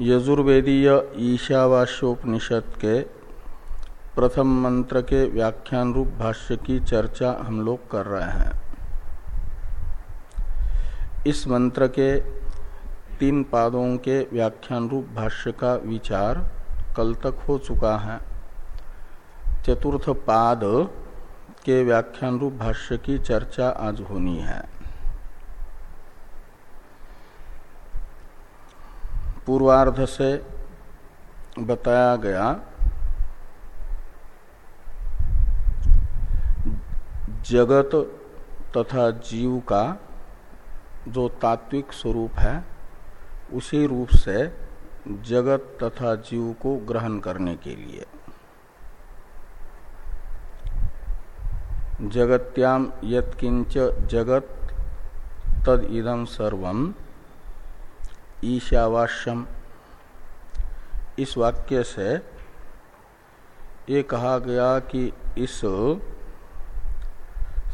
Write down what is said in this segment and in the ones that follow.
यजुर्वेदीय ईशावास्योपनिषद के प्रथम मंत्र के व्याख्यान रूप भाष्य की चर्चा हम लोग कर रहे हैं। इस मंत्र के तीन पादों के व्याख्यान रूप भाष्य का विचार कल तक हो चुका है। चतुर्थ पाद के व्याख्यान रूप भाष्य की चर्चा आज होनी है। पूर्वार्ध से बताया गया, जगत तथा जीव का जो तात्विक स्वरूप है, उसी रूप से जगत तथा जीव को ग्रहण करने के लिए। जगत्याम यत्किंच जगत तद इदम सर्वम ईशावास्यम। इस वाक्य से ये कहा गया कि इस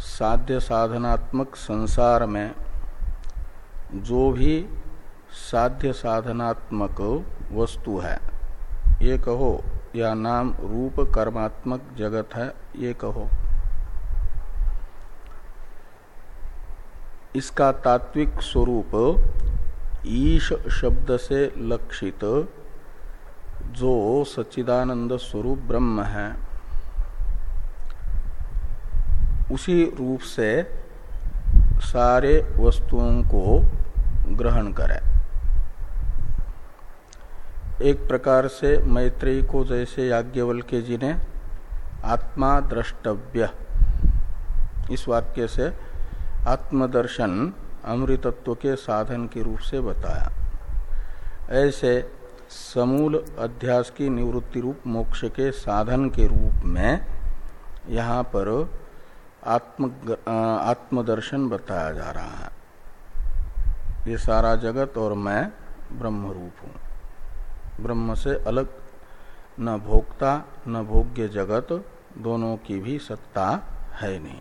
साध्य साधनात्मक संसार में जो भी साध्य साधनात्मक वस्तु है, ये कहो, या नाम रूप कर्मात्मक जगत है, ये कहो। इसका तात्विक स्वरूप ईश शब्द से लक्षित जो सच्चिदानंद स्वरूप ब्रह्म है। उसी रूप से सारे वस्तुओं को ग्रहण करे। एक प्रकार से मैत्रेयी को जैसे याज्ञवल्क्य जी ने आत्मा द्रष्टव्य। इस वाक्य से आत्मदर्शन अमृतत्व के साधन के रूप से बताया। ऐसे समूल अध्यास की निवृत्ति रूप मोक्ष के साधन के रूप में यहाँ पर आत्म आत्मदर्शन बताया जा रहा है। ये सारा जगत और मैं ब्रह्म रूप हूँ। ब्रह्म से अलग न भोक्ता न भोग्य जगत दोनों की भी सत्ता है नहीं।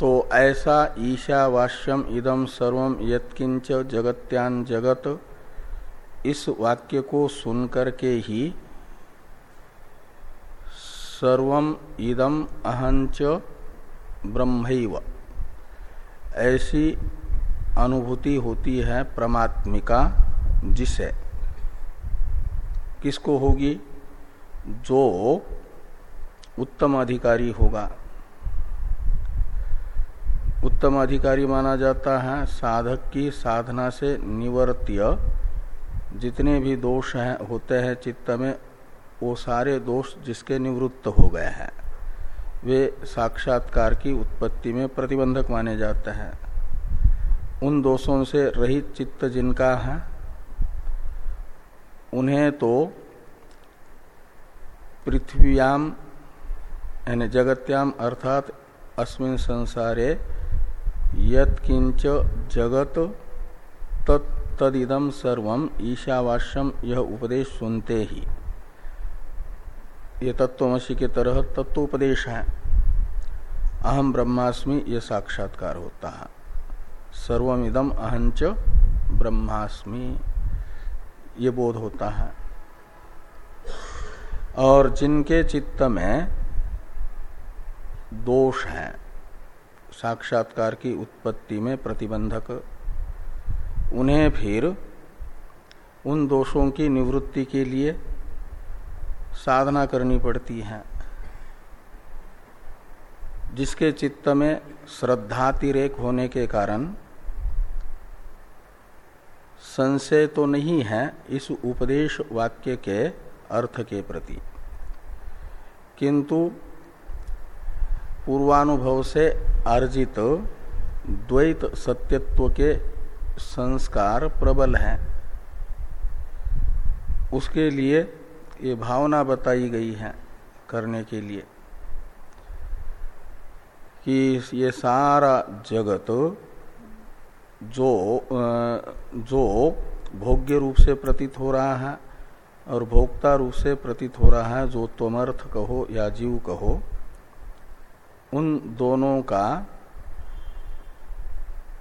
तो ऐसा ईशावास्यम इदम सर्वम यत्किंच जगत्यान जगत। इस वाक्य को सुनकर के ही सर्वम इदम अहंच ब्रह्म ऐसी अनुभूति होती है परमात्मिका जिसे। किसको होगी? जो उत्तम अधिकारी होगा। उत्तम अधिकारी माना जाता है, साधक की साधना से निवर्त्य। जितने भी दोष हैं, होते हैं चित्त में, वो सारे दोष जिसके निवृत्त हो गए हैं। वे साक्षात्कार की उत्पत्ति में प्रतिबंधक माने जाते हैं। उन दोषों से रहित चित्त जिनका है, उन्हें तो पृथ्व्याम, यानी जगत्याम, अर्थात अस्मिन संसारे यत्किंच जगत तदिदम सर्वम ईशावास्यम यह उपदेश सुनते ही। ये तत्वमसी के तरह तत्वोपदेश है। अहम ब्रह्मास्मि ये साक्षात्कार होता है। सर्वमिदम अहंच ब्रह्मास्मि ये बोध होता है। और जिनके चित्त में दोष है साक्षात्कार की उत्पत्ति में प्रतिबंधक। उन्हें फिर उन दोषों की निवृत्ति के लिए साधना करनी पड़ती है, जिसके चित्त में श्रद्धातिरेक होने के कारण संशय तो नहीं है इस उपदेश वाक्य के अर्थ के प्रति। किंतु पूर्वानुभव से अर्जित द्वैत सत्यत्व के संस्कार प्रबल हैं। उसके लिए ये भावना बताई गई है करने के लिए कि ये सारा जगत जो जो भोग्य रूप से प्रतीत हो रहा है और भोक्ता रूप से प्रतीत हो रहा है, जो तोमर्थ कहो या जीव कहो उन दोनों का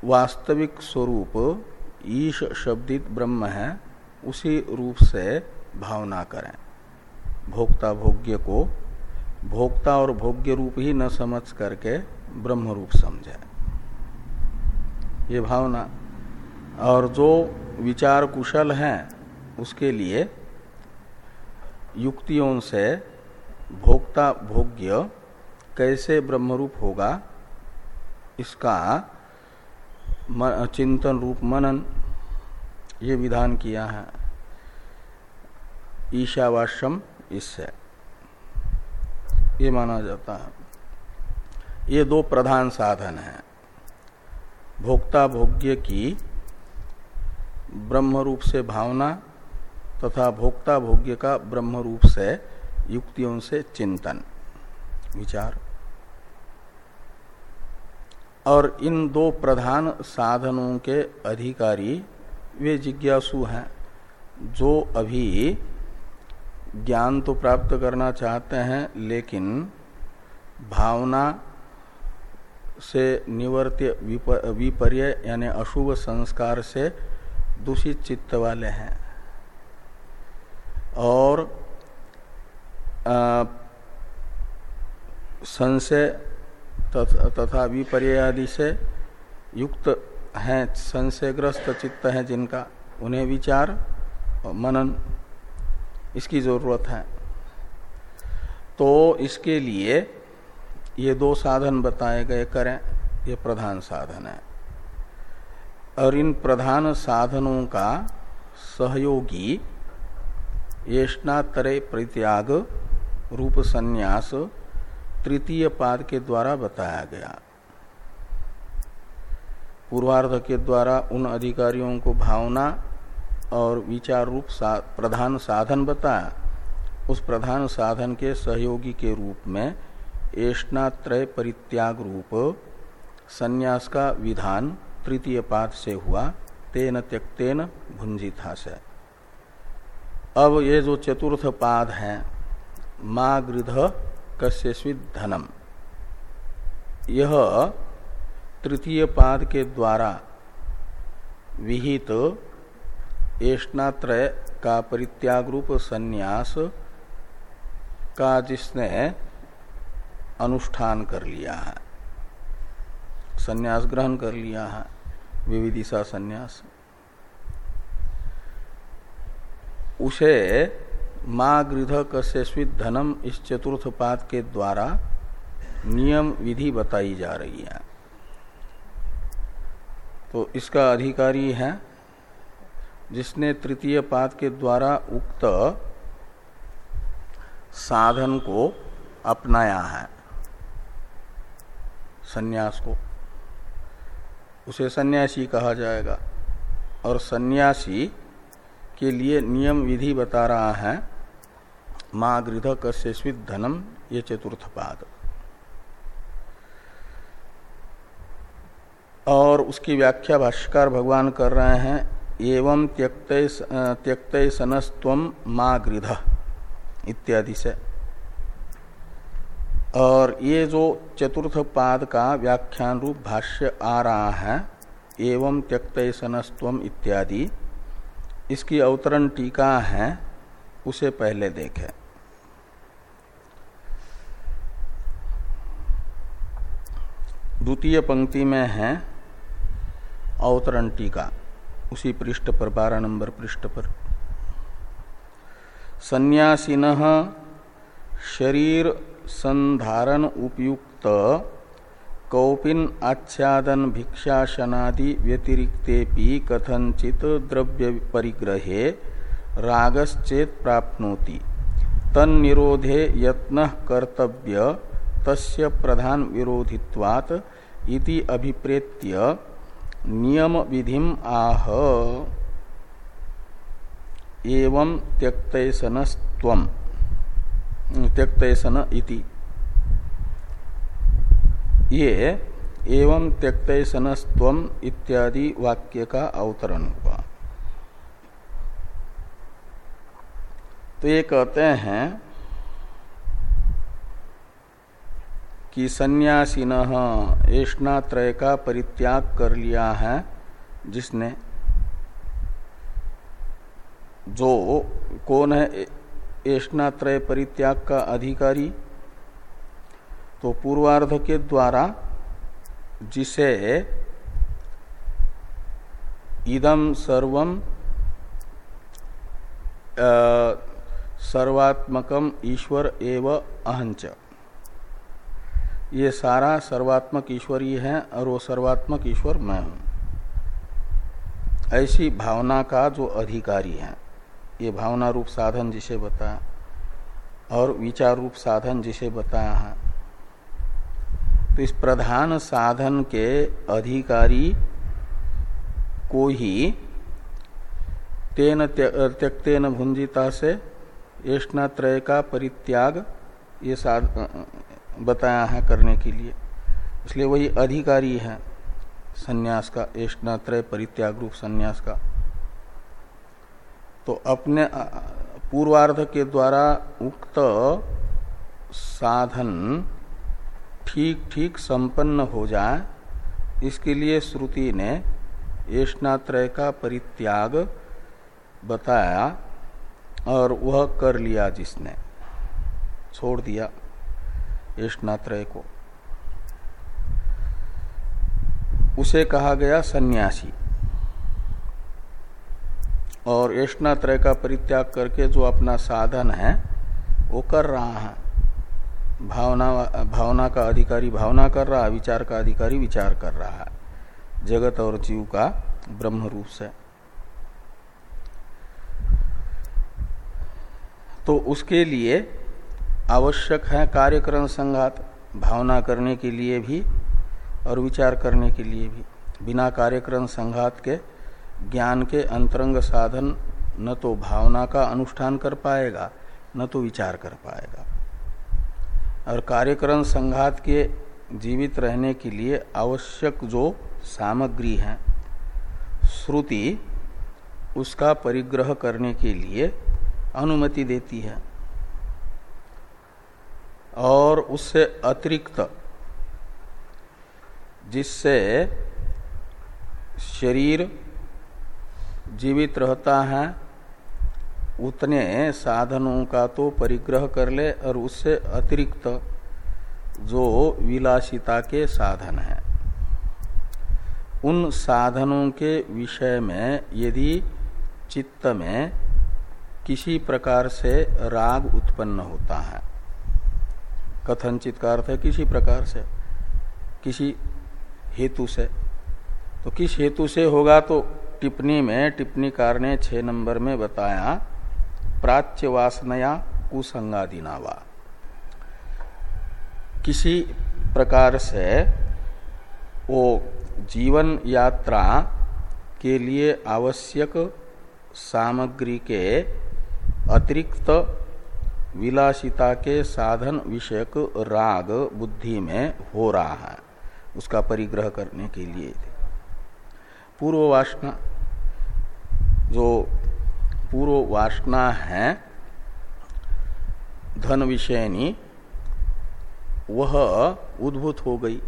वास्तविक स्वरूप ईश शब्दित ब्रह्म है, उसी रूप से भावना करें। भोक्ता भोग्य को भोक्ता और भोग्य रूप ही न समझ करके ब्रह्म रूप समझे। ये भावना। और जो विचार कुशल हैं, उसके लिए युक्तियों से भोक्ता भोग्य कैसे ब्रह्मरूप होगा? इसका चिंतन रूप मनन, ये विधान किया है। ईशावाश्यम इससे। ये माना जाता है। ये दो प्रधान साधन हैं। भोक्ता भोग्य की ब्रह्म रूप से भावना तथा भोक्ता भोग्य का ब्रह्म रूप से युक्तियों से चिंतन। विचार। और इन दो प्रधान साधनों के अधिकारी, वे जिज्ञासु हैं, जो अभी ज्ञान तो प्राप्त करना चाहते हैं, लेकिन भावना से निवर्त्य विपर्य यानी अशुभ संस्कार से दूषित चित्त वाले हैं। और संशय तथा विपर्य आदि से युक्त हैं, संशयग्रस्त चित्त हैं जिनका उन्हें विचार और मनन इसकी ज़रूरत है। तो इसके लिए ये दो साधन बताए गए करें, ये प्रधान साधन है। और इन प्रधान साधनों का सहयोगी येष्णातरे परित्याग रूप संन्यास तृतीय पाद के द्वारा बताया गया। पूर्वार्ध के द्वारा उन अधिकारियों को भावना और विचार रूप सा, प्रधान साधन बताया। उस प्रधान साधन के सहयोगी के रूप में एष्णात्रय परित्याग रूप संन्यास का विधान तृतीय पाद से हुआ तेन त्यक्तेन भुंजिथा से अब ये जो चतुर्थ पाद है माँ गृध कश्यस्वित धनम। यह तृतीय पाद के द्वारा विहित एष्णात्रय का परित्याग रूप संन्यास का जिसने अनुष्ठान कर लिया है। संन्यास ग्रहण कर लिया है। विविदिशा संन्यास। उसे माँ गृध कश्यस्वित धनम इस चतुर्थ पाद के द्वारा नियम विधि बताई जा रही है। तो इसका अधिकारी है, जिसने तृतीय पाद के द्वारा उक्त साधन को अपनाया है। सन्यास को। उसे सन्यासी कहा जाएगा। और सन्यासी के लिए नियम विधि बता रहा है। माँ गृध कश्यस्वित धनम, ये चतुर्थ पाद। और उसकी व्याख्या भाष्यकार भगवान कर रहे हैं, एवं त्यक्त त्यक्त सनस्व माँ गृध, इत्यादि से। और ये जो चतुर्थ पाद का व्याख्यान रूप भाष्य आ रहा है, एवं त्यक्त सनस्व इत्यादि इसकी अवतरण टीका है, उसे पहले देखें। द्वितीय पंक्ति में है, अवतरण टीका। उसी पृष्ठ पर, बारह नंबर पृष्ठ पर। संन्यासीन शरीर संधारण उपयुक्त कौपिन आच्छादन भिक्षाशनादि व्यतिरिक्तेपि कथनचित द्रव्य परिग्रहे रागश्चेत प्राप्नोति। तन्निरोधे यत्न कर्तव्य, तस्य प्रधान विरोधित्वात् इति अभिप्रेत्य नियम विधिम आह। एवं त्यक्तैसनस्व त्यक्तैसन इति। ये एवं त्यक्तैसनस्व इत्यादि वाक्य का अवतरण हुआ। तो ये कहते हैं कि सन्यासीन त्रय का परित्याग कर लिया है जिसने जो कौन है त्रय परित्याग का अधिकारी तो पूर्वार्ध के द्वारा जिसे इदम सर्वम सर्वात्मकम ईश्वर एव अहंच ये सारा सर्वात्मक ईश्वर ही है और वो सर्वात्मक ईश्वर मैं हूँ। ऐसी भावना का जो अधिकारी है, ये भावना रूप साधन जिसे बताया और विचार रूप साधन जिसे बताया है तो इस प्रधान साधन के अधिकारी को ही तेन त्यक्तेन भुंजिता से त्रय का परित्याग ये बताया है करने के लिए। इसलिए वही अधिकारी है संन्यास का त्रय परित्याग रूप संन्यास का। तो अपने पूर्वार्ध के द्वारा उक्त साधन ठीक ठीक संपन्न हो जाए, इसके लिए श्रुति ने येष्णात्रय का परित्याग बताया और वह कर लिया जिसने। छोड़ दिया येष्णात्रय को। उसे कहा गया सन्यासी। और येष्णात्रय का परित्याग करके जो अपना साधन है, वो कर रहा है। भावना भावना का अधिकारी भावना कर रहा है, विचार का अधिकारी विचार कर रहा है। जगत और जीव का ब्रह्म रूप से। तो उसके लिए आवश्यक है कार्यक्रम संघात, भावना करने के लिए भी और विचार करने के लिए भी। बिना कार्यक्रम संघात के ज्ञान के अंतरंग साधन न तो भावना का अनुष्ठान कर पाएगा, न तो विचार कर पाएगा। और कार्यकरण संघात के जीवित रहने के लिए आवश्यक जो सामग्री है, श्रुति उसका परिग्रह करने के लिए अनुमति देती है। और उससे अतिरिक्त, जिससे शरीर जीवित रहता है उतने साधनों का तो परिग्रह कर ले और उससे अतिरिक्त जो विलासिता के साधन है। उन साधनों के विषय में यदि चित्त में किसी प्रकार से राग उत्पन्न होता है कथनचित का अर्थ है किसी प्रकार से, किसी हेतु से तो किस हेतु से होगा तो टिप्पणी में, टिप्पणीकार ने छह नंबर में बताया प्राच्य वासनया कुसंगादिनावा। किसी प्रकार से वो जीवन यात्रा के लिए आवश्यक सामग्री के अतिरिक्त विलासिता के साधन विषयक राग बुद्धि में हो रहा है, उसका परिग्रह करने के लिए। पूर्व वासना जो पूर्व वासना है। धन विषयनी, वह उद्भूत हो गई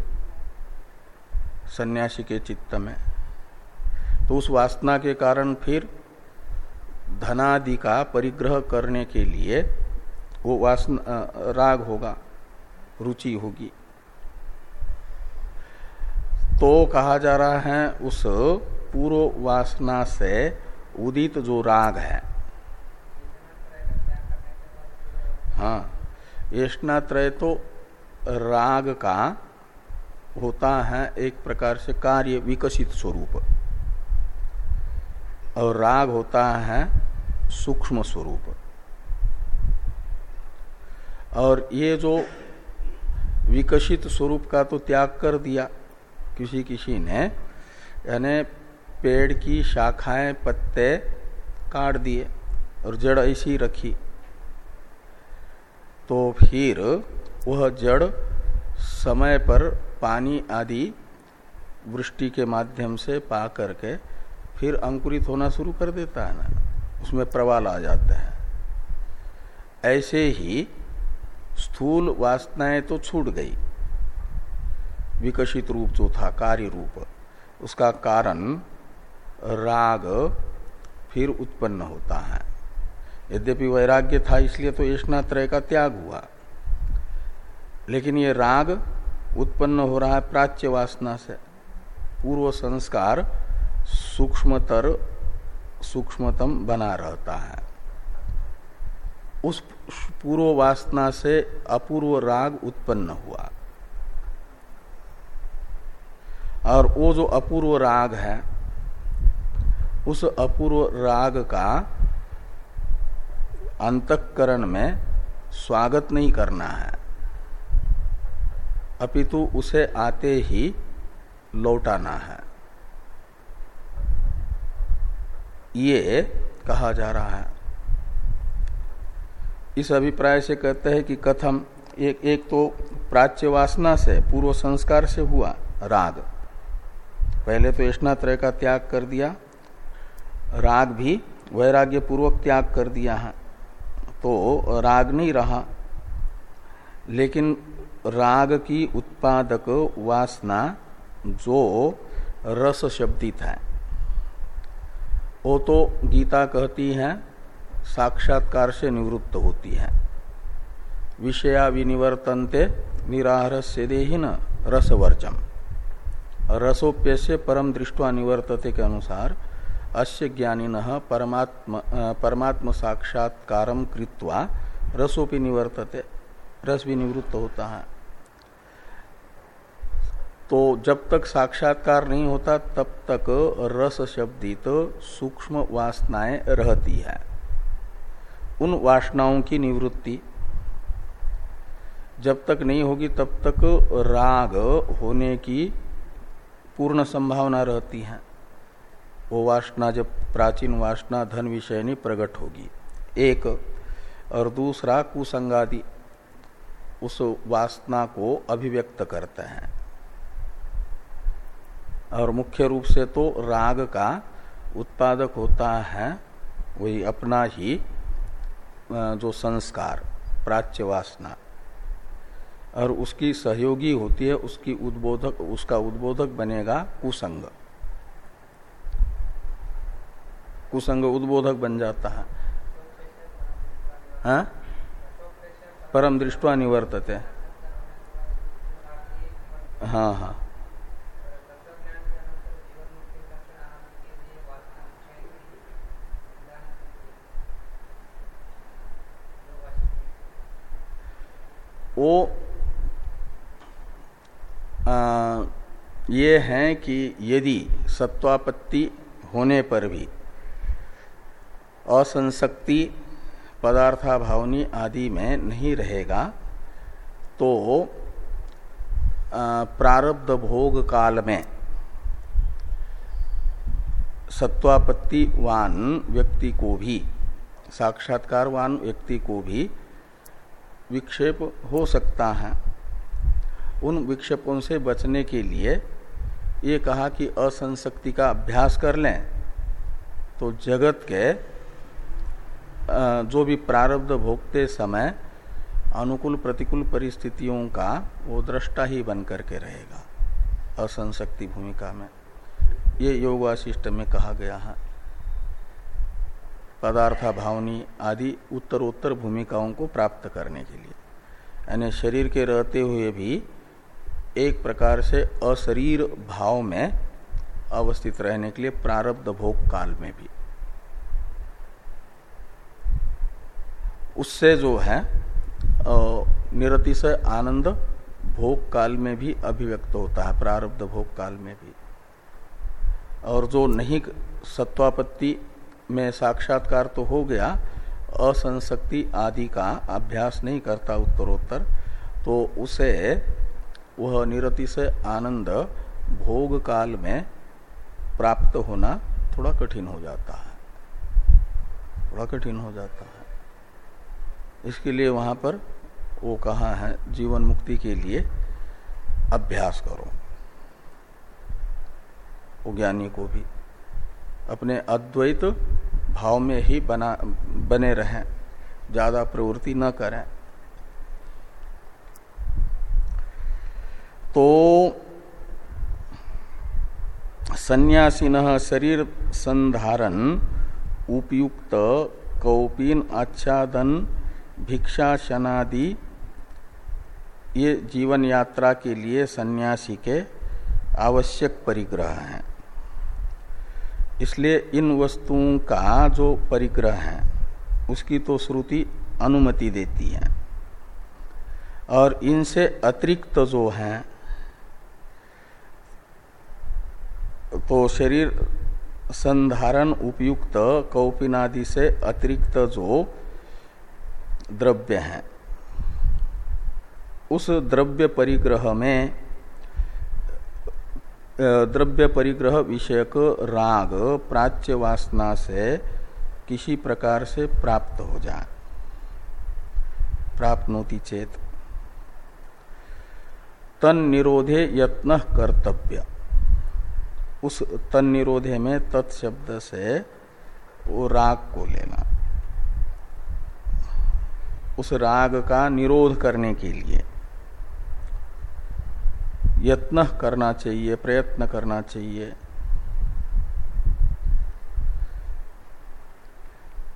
सन्यासी के चित्त में। तो उस वासना के कारण फिर धनादि का परिग्रह करने के लिए वो वासना राग होगा, रुचि होगी। तो कहा जा रहा है, उस पूर्व वासना से उदित जो राग है। हाँ येष्णात्रय तो राग का होता है एक प्रकार से कार्य विकसित स्वरूप। और राग होता है सूक्ष्म स्वरूप। और ये जो विकसित स्वरूप का तो त्याग कर दिया किसी किसी ने, यानी पेड़ की शाखाएँ पत्ते काट दिए और जड़ ऐसी रखी। तो फिर वह जड़ समय पर पानी आदि वृष्टि के माध्यम से पा करके फिर अंकुरित होना शुरू कर देता है ना। उसमें प्रवाल आ जाते हैं। ऐसे ही स्थूल वासनाएँ तो छूट गई। विकसित रूप जो था, कार्य रूप, उसका कारण राग फिर उत्पन्न होता है। यद्यपि वैराग्य था, इसलिए तो त्रय का त्याग हुआ। लेकिन ये राग उत्पन्न हो रहा है प्राच्य वासना से। पूर्व संस्कार सूक्ष्मतर, सूक्ष्मतम बना रहता है। उस पूर्व वासना से अपूर्व राग उत्पन्न हुआ। और वो जो अपूर्व राग है उस अपूर्व राग का अंतकरण में स्वागत नहीं करना है। अपितु उसे आते ही लौटाना है। ये कहा जा रहा है। इस अभिप्राय से कहते हैं कि कथम एक एक तो प्राच्य वासना से, पूर्व संस्कार से हुआ राग। पहले तो त्रय का त्याग कर दिया। राग भी वैराग्य पूर्वक त्याग कर दिया है। तो राग नहीं रहा। लेकिन राग की उत्पादक वासना जो रस शब्दित है। वो तो गीता कहती है, साक्षात्कार से निवृत्त होती है। विषया विनिवर्तनते निराहार से देहीन रसवर्जम। रसोप्य से परम दृष्टवा निवर्तते के अनुसार अस्य ज्ञानिन परमात्म परमात्म साक्षात्कार कृत्वा रसोपि निवर्तते, रस भी निवृत्त होता है। तो जब तक साक्षात्कार नहीं होता, तब तक रस शब्दित सूक्ष्म वासनाएँ रहती है। उन वासनाओं की निवृत्ति जब तक नहीं होगी, तब तक राग होने की पूर्ण संभावना रहती है। वो वासना, जब प्राचीन वासना धन विषयनी प्रकट होगी। एक, और दूसरा, कुसंगादि उस वासना को अभिव्यक्त करते हैं। और मुख्य रूप से तो राग का उत्पादक होता है, वही अपना ही जो संस्कार, प्राच्य वासना। और उसकी सहयोगी होती है, उसकी उद्बोधक, उसका उद्बोधक बनेगा कुसंग। कुसंग उद्बोधक बन जाता है। हा? परम दृष्टवा निवर्तते। हाँ हाँ। वो आ, ये है कि यदि सत्वापत्ति होने पर भी असंशक्ति पदार्थाभावनी आदि में नहीं रहेगा तो प्रारब्ध भोग काल में सत्वापत्तिवान व्यक्ति को भी, साक्षात्कारवान व्यक्ति को भी विक्षेप हो सकता है। उन विक्षेपों से बचने के लिए ये कहा कि असंशक्ति का अभ्यास कर लें तो जगत के जो भी प्रारब्ध भोगते समय अनुकूल प्रतिकूल परिस्थितियों का वो दृष्टा ही बन करके रहेगा, असंशक्ति भूमिका में। ये योग वाशिष्ट में कहा गया है। पदार्था भावनी आदि उत्तरोत्तर भूमिकाओं को प्राप्त करने के लिए। यानी शरीर के रहते हुए भी एक प्रकार से अशरीर भाव में अवस्थित रहने के लिए प्रारब्ध भोग काल में भी। उससे जो है निरति से आनंद भोग काल में भी अभिव्यक्त होता है, प्रारब्ध भोग काल में भी। और जो नहीं सत्वापत्ति में साक्षात्कार तो हो गया असंशक्ति आदि का अभ्यास नहीं करता उत्तरोत्तर तो उसे, वह निरति से आनंद भोग काल में प्राप्त होना थोड़ा कठिन हो जाता है। थोड़ा कठिन हो जाता है। इसके लिए वहाँ पर वो कहा है, जीवन मुक्ति के लिए अभ्यास करो। वो ज्ञानी को भी अपने अद्वैत भाव में ही बना, बने रहें, ज़्यादा प्रवृत्ति न करें। तो संन्यासीन शरीर संधारण, उपयुक्त कौपीन आच्छादन भिक्षा शनादि ये जीवन यात्रा के लिए सन्यासी के आवश्यक परिग्रह हैं। इसलिए इन वस्तुओं का जो परिग्रह है, उसकी तो श्रुति अनुमति देती है। और इनसे अतिरिक्त जो है तो शरीर संधारण उपयुक्त कौपिनादि से अतिरिक्त जो द्रव्य है। उस द्रव्य परिग्रह में द्रव्य परिग्रह विषयक राग प्राच्य वासना से किसी प्रकार से प्राप्त हो जाए। प्राप्त चेत। तन निरोधे यत्न कर्तव्य। उस तन निरोधे में तत्शब्द से वो राग को लेना। उस राग का निरोध करने के लिए। यत्न करना चाहिए, प्रयत्न करना चाहिए।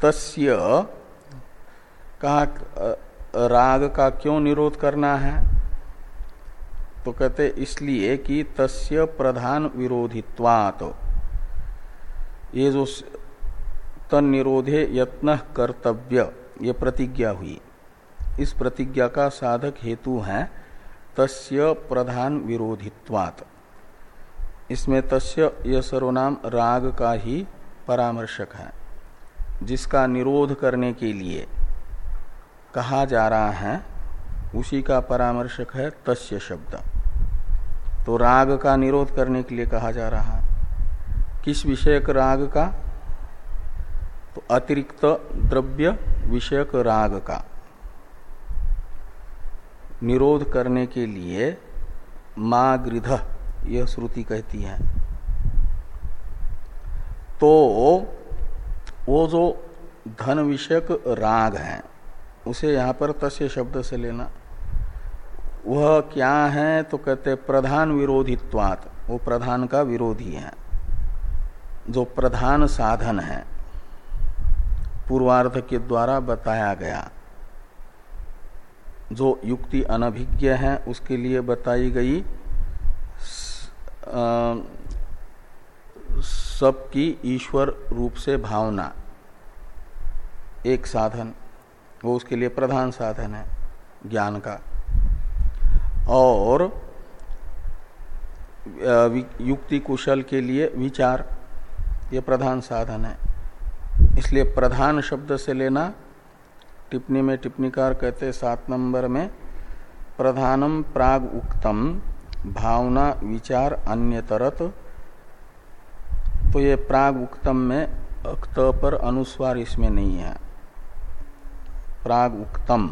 तस्य कहा, राग का क्यों निरोध करना है? तो कहते, इसलिए कि तस्य प्रधान विरोधित्वात। ये जो तन निरोधे यत्न कर्तव्य, ये प्रतिज्ञा हुई। इस प्रतिज्ञा का साधक हेतु है तस्य प्रधान विरोधित्वात। इसमें तस्य यह सर्वनाम राग का ही परामर्शक है, जिसका निरोध करने के लिए कहा जा रहा है, उसी का परामर्शक है तस्य शब्द। तो राग का निरोध करने के लिए कहा जा रहा है। किस विषयक राग का? तो अतिरिक्त द्रव्य विषयक राग का। निरोध करने के लिए मागृध, यह श्रुति कहती है। तो वो जो धन विषयक राग है, उसे यहाँ पर तस्य शब्द से लेना। वह क्या है तो कहते प्रधान विरोधित्वात, वो प्रधान का विरोधी है। जो प्रधान साधन है, पूर्वार्ध के द्वारा बताया गया। जो युक्ति अनभिज्ञ है, उसके लिए बताई गई सबकी ईश्वर रूप से भावना। एक साधन, वो उसके लिए प्रधान साधन है, ज्ञान का। और युक्ति कुशल के लिए विचार, ये प्रधान साधन है। इसलिए प्रधान शब्द से लेना टिप्पणी में टिप्पणीकार कहते सात नंबर में, प्रधानम प्राग उक्तम, भावना विचार अन्यतरत। तो ये प्राग उक्तम में अक्त पर अनुस्वार इसमें नहीं है। प्राग उक्तम,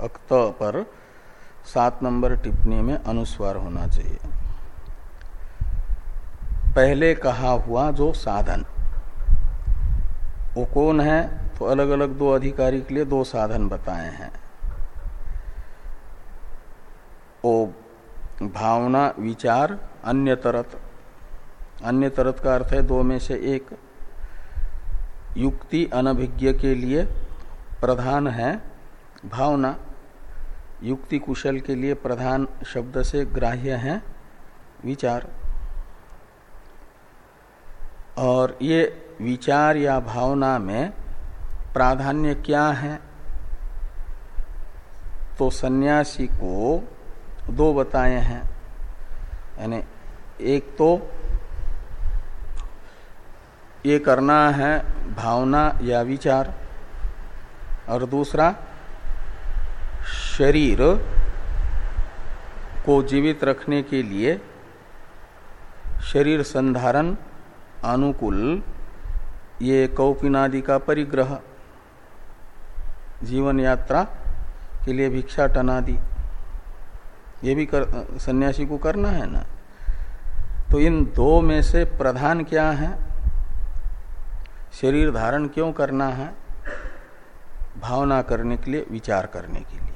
अक्त पर सात नंबर टिप्पणी में अनुस्वार होना चाहिए। पहले कहा हुआ जो साधन, वो कौन है? तो अलग अलग दो अधिकारी के लिए दो साधन बताए हैं। ओ, भावना, विचार, अन्य तरत। अन्य तरत का अर्थ है दो में से एक। युक्ति, अनभिज्ञ के लिए प्रधान है भावना। युक्ति, कुशल के लिए प्रधान शब्द से ग्राह्य है विचार। और ये विचार या भावना में प्राधान्य क्या है? तो सन्यासी को दो बताए हैं। यानी एक तो ये करना है भावना या विचार, और दूसरा शरीर को जीवित रखने के लिए शरीर संधारण अनुकूल ये कौपिनादि का परिग्रह। जीवन यात्रा के लिए भिक्षा टनादि। ये भी कर, सन्यासी को करना है ना? तो इन दो में से प्रधान क्या है? शरीर धारण क्यों करना है? भावना करने के लिए, विचार करने के लिए।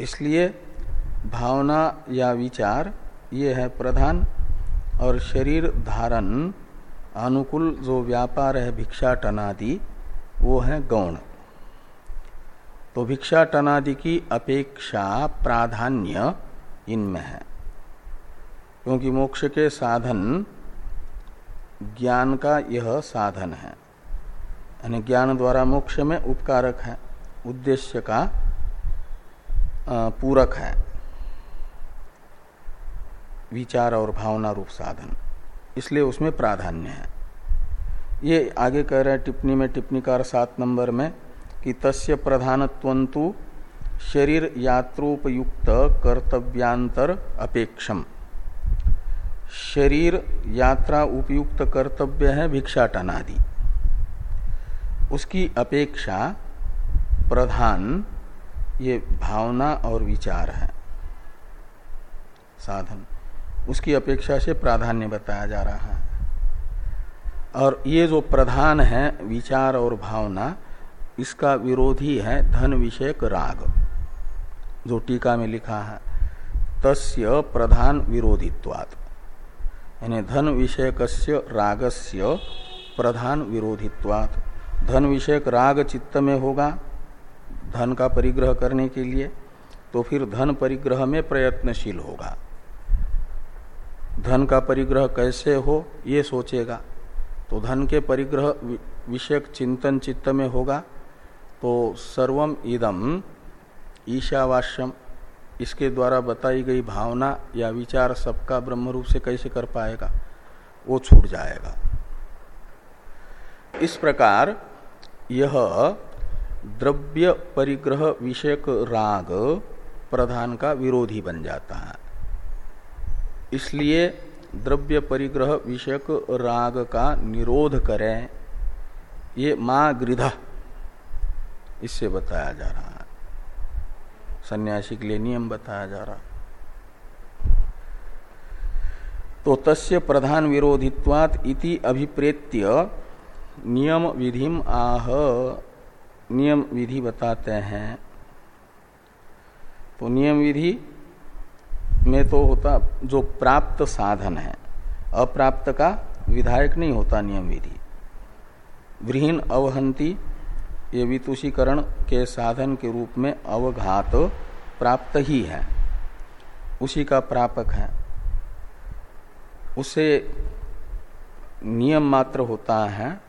इसलिए भावना या विचार ये है प्रधान, और शरीर धारण अनुकूल जो व्यापार है भिक्षाटनादि वो है गौण। तो भिक्षाटनादि की अपेक्षा प्राधान्य इनमें है। क्योंकि मोक्ष के साधन, ज्ञान का यह साधन है। यानी ज्ञान द्वारा मोक्ष में उपकारक है, उद्देश्य का पूरक है। विचार और भावना रूप साधन, इसलिए उसमें प्राधान्य है। ये आगे कह रहे हैं टिप्पणी में, टिप्पणीकार सात नंबर में, कि तस्य प्रधानत्वंतु शरीर यात्रोपयुक्त कर्तव्यांतर अपेक्षम। शरीर यात्रा उपयुक्त कर्तव्य है भिक्षाटनादि। उसकी अपेक्षा प्रधान ये भावना और विचार है। साधन। उसकी अपेक्षा से प्राधान्य बताया जा रहा है। और ये जो प्रधान है, विचार और भावना, इसका विरोधी है धन विषयक राग, जो टीका में लिखा है। तस्य प्रधान विरोधित्वात्। यानी धन विषयक रागस्य प्रधान विरोधित्वात्। धन विषयक राग चित्त में होगा, धन का परिग्रह करने के लिए तो फिर धन परिग्रह में प्रयत्नशील होगा। धन का परिग्रह कैसे हो, ये सोचेगा। तो धन के परिग्रह विषयक चिंतन चित्त में होगा। तो सर्वम इदम ईशावास्यम, इसके द्वारा बताई गई भावना या विचार सबका ब्रह्म रूप से कैसे कर पाएगा, वो छूट जाएगा। इस प्रकार यह द्रव्य परिग्रह विषयक राग प्रधान का विरोधी बन जाता है। इसलिए द्रव्य परिग्रह विषयक राग का निरोध करें। ये माँ गृध। इससे बताया जा रहा है। सन्यासी के लिए नियम बताया जा रहा तो तस्य प्रधान विरोधित्वात इति अभिप्रेत्य नियम विधिम आह। नियम विधि बताते हैं। तो नियम विधि में तो होता जो प्राप्त साधन है, अप्राप्त का विधायक नहीं होता नियम विधि। वृहन अवहंती ये वितुषीकरण के साधन के रूप में अवघात प्राप्त ही है। उसी का प्रापक है। उसे नियम मात्र होता है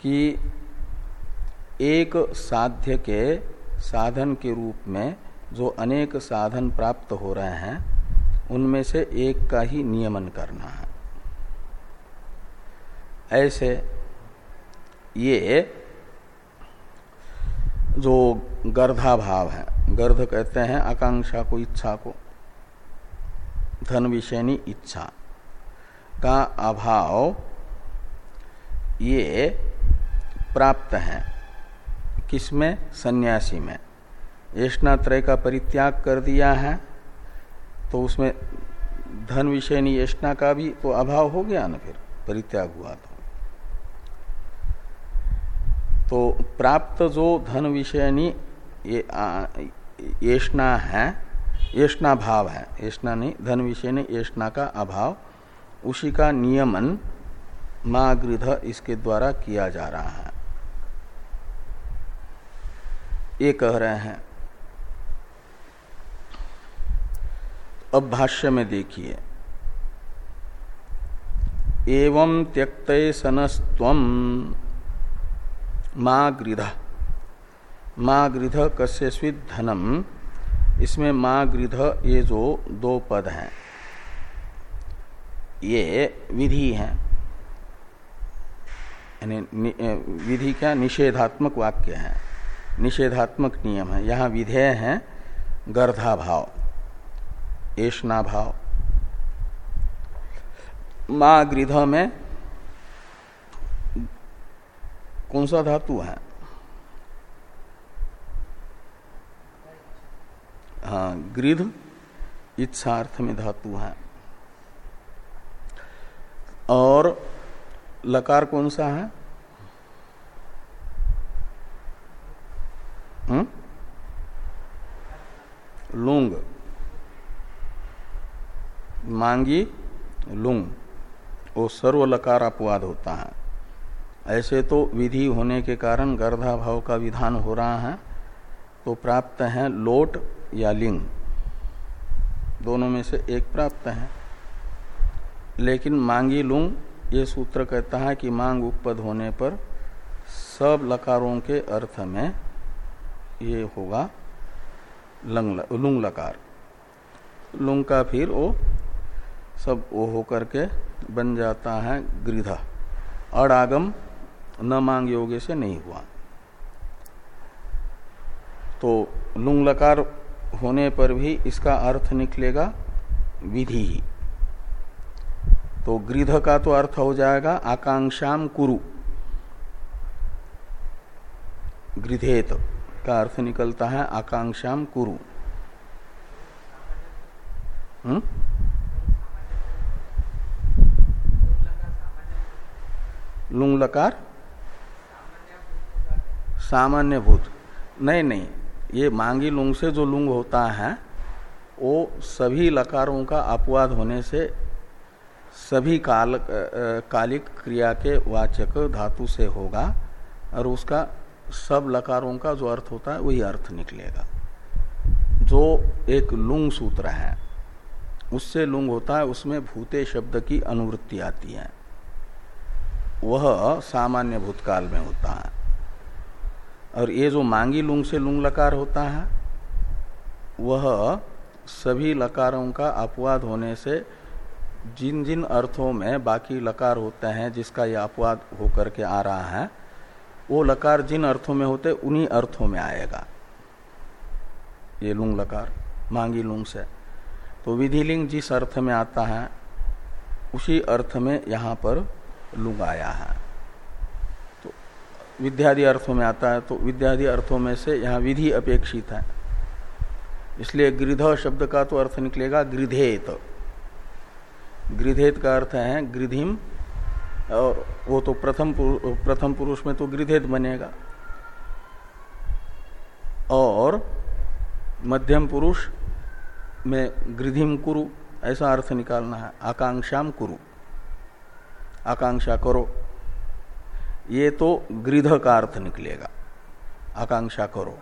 कि एक साध्य के साधन के रूप में जो अनेक साधन प्राप्त हो रहे हैं, उनमें से एक का ही नियमन करना है। ऐसे ये जो गर्धा भाव है गर्ध कहते हैं आकांक्षा को, इच्छा को धन विषयनी इच्छा का अभाव ये प्राप्त है किसमें? सन्यासी में। येष्णात्रय का परित्याग कर दिया है तो उसमें धन विषयनी येष्णा का भी तो अभाव हो गया ना फिर, परित्याग हुआ तो। तो प्राप्त जो धन विषयनी येष्णा है, येष्णा भाव है, येष्णा नहीं, धन विषय ने येष्णा का अभाव, उसी का नियमन मागृध इसके द्वारा किया जा रहा है। ये कह रहे हैं अब भाष्य में देखिए। एवं त्यक्त सनस्व माँ गृध। माँ गृध कस्यस्वित धनम इसमें माँ गृध ये जो दो पद हैं, ये विधि है। विधि क्या? निषेधात्मक वाक्य है। निषेधात्मक नियम है। यहाँ विधेय है गर्धा ऐष्णा भाव माँ गृध में कौन सा धातु है? हाँ गृध इच्छार्थ में धातु है। और लकार कौन सा है? हुँ? लुंग। मांगी लुंग वो सर्व लकार अपवाद होता है। ऐसे तो विधि होने के कारण गर्धा भाव का विधान हो रहा है तो प्राप्त है लोट या लिंग। दोनों में से एक प्राप्त है। लेकिन मांगी लुंग ये सूत्र कहता है कि मांग उपपद होने पर सब लकारों के अर्थ में ये होगा लंग, लुंग लकार। लुंग का फिर वो सब वो होकर के बन जाता है गृध। अड़ागम न मांग योगे से नहीं हुआ। तो लुंग लकार होने पर भी इसका अर्थ निकलेगा विधि। ही तो गृध का तो अर्थ हो जाएगा आकांक्षाम कुरु। गृधेत का अर्थ निकलता है आकांक्षाम कुरु। हम्म? लुंग लकार सामान्य भूत। नहीं नहीं, ये मांगी लुंग से जो लुंग होता है, वो सभी लकारों का अपवाद होने से सभी काल कालिक क्रिया के वाचक धातु से होगा और उसका सब लकारों का जो अर्थ होता है, वही अर्थ निकलेगा। जो एक लुंग सूत्र है, उससे लुंग होता है, उसमें भूते शब्द की अनुवृत्ति आती है। वह सामान्य भूतकाल में होता है। और ये जो मांगी लुंग से लुंग लकार होता है, वह सभी लकारों का अपवाद होने से जिन जिन अर्थों में बाकी लकार होते हैं, जिसका यह अपवाद होकर के आ रहा है, वो लकार जिन अर्थों में होते, उन्हीं अर्थों में आएगा। ये लुंग लकार, मांगी लुंग से। तो विधिलिंग जिस अर्थ में आता है, उसी अर्थ में यहाँ पर लुंग आया है। तो विद्यादि अर्थों में आता है तो विद्यादि अर्थों में से यहाँ विधि अपेक्षित है। इसलिए गृध शब्द का तो अर्थ निकलेगा गृधेत। गृधेत का अर्थ है गृधिम, और वो तो प्रथम प्रथम पुरुष में तो गृधेत बनेगा। और मध्यम पुरुष में गृधिम कुरु, ऐसा अर्थ निकालना है, आकांक्षाम कुरु। आकांक्षा करो। ये तो गृध का अर्थ निकलेगा। आकांक्षा करो।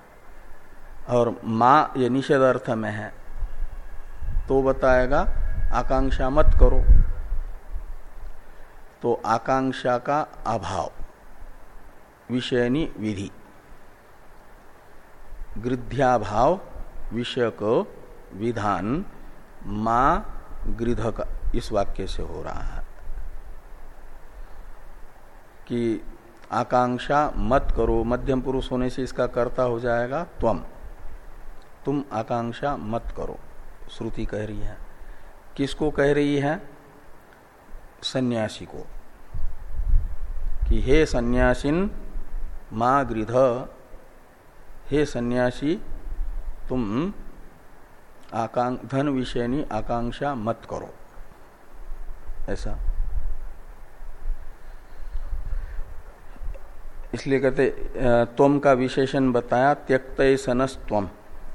और माँ ये निषेध अर्थ में है तो बताएगा, आकांक्षा मत करो। तो आकांक्षा का अभाव, विषयनी विधि। गृध्याभाव, विषयक विधान माँ गृध का इस वाक्य से हो रहा है। कि आकांक्षा मत करो, मध्यम पुरुष होने से इसका कर्ता हो जाएगा त्वम। तुम आकांक्षा मत करो, श्रुति कह रही है। किसको कह रही है? सन्यासी को। कि हे सन्यासिन माँ गृध हे सन्यासी, तुम आकांक धन विषयनी आकांक्षा मत करो। ऐसा। इसलिए कहते त्वम का विशेषण बताया त्यक्त सनस त्वम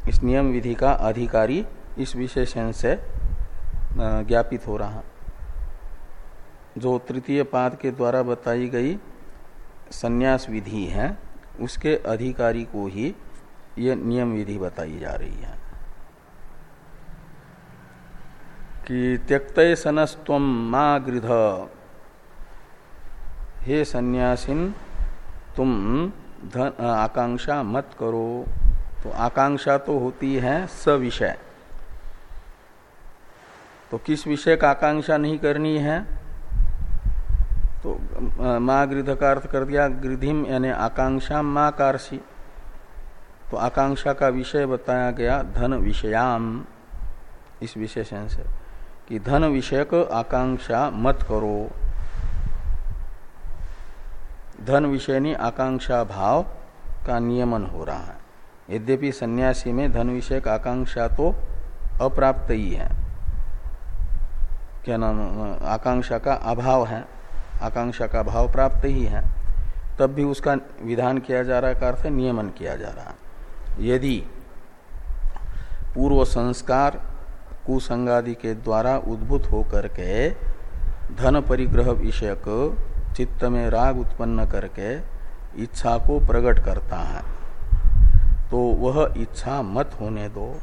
इस नियम विधि का अधिकारी इस विशेषण से ज्ञापित हो रहा। जो तृतीय पाद के द्वारा बताई गई संन्यास विधि है, उसके अधिकारी को ही ये नियम विधि बताई जा रही है। कि त्यक्त सनस्व माँ गृध हे सन्यासिन तुम धन आकांक्षा मत करो। तो आकांक्षा तो होती है सविषय। तो किस विषय का आकांक्षा नहीं करनी है? तो माँ गृध का अर्थ कर दिया गृधिम यानी आकांक्षा माँ कारसी तो आकांक्षा का विषय बताया गया धन विषयाम। इस विशेषण से कि धन विषयक आकांक्षा मत करो। धन विषयनी आकांक्षा भाव का नियमन हो रहा है। यद्यपि सन्यासी में धन विषयक आकांक्षा तो अप्राप्त ही है। क्या नाम, आकांक्षा का अभाव है। आकांक्षा का भाव प्राप्त ही है। तब भी उसका विधान किया जा रहा है, का अर्थ नियमन किया जा रहा है। यदि पूर्व संस्कार कुसंगादि के द्वारा उद्भूत होकर के धन परिग्रह विषयक चित्त में राग उत्पन्न करके इच्छा को प्रकट करता है। तो वह इच्छा मत होने दो।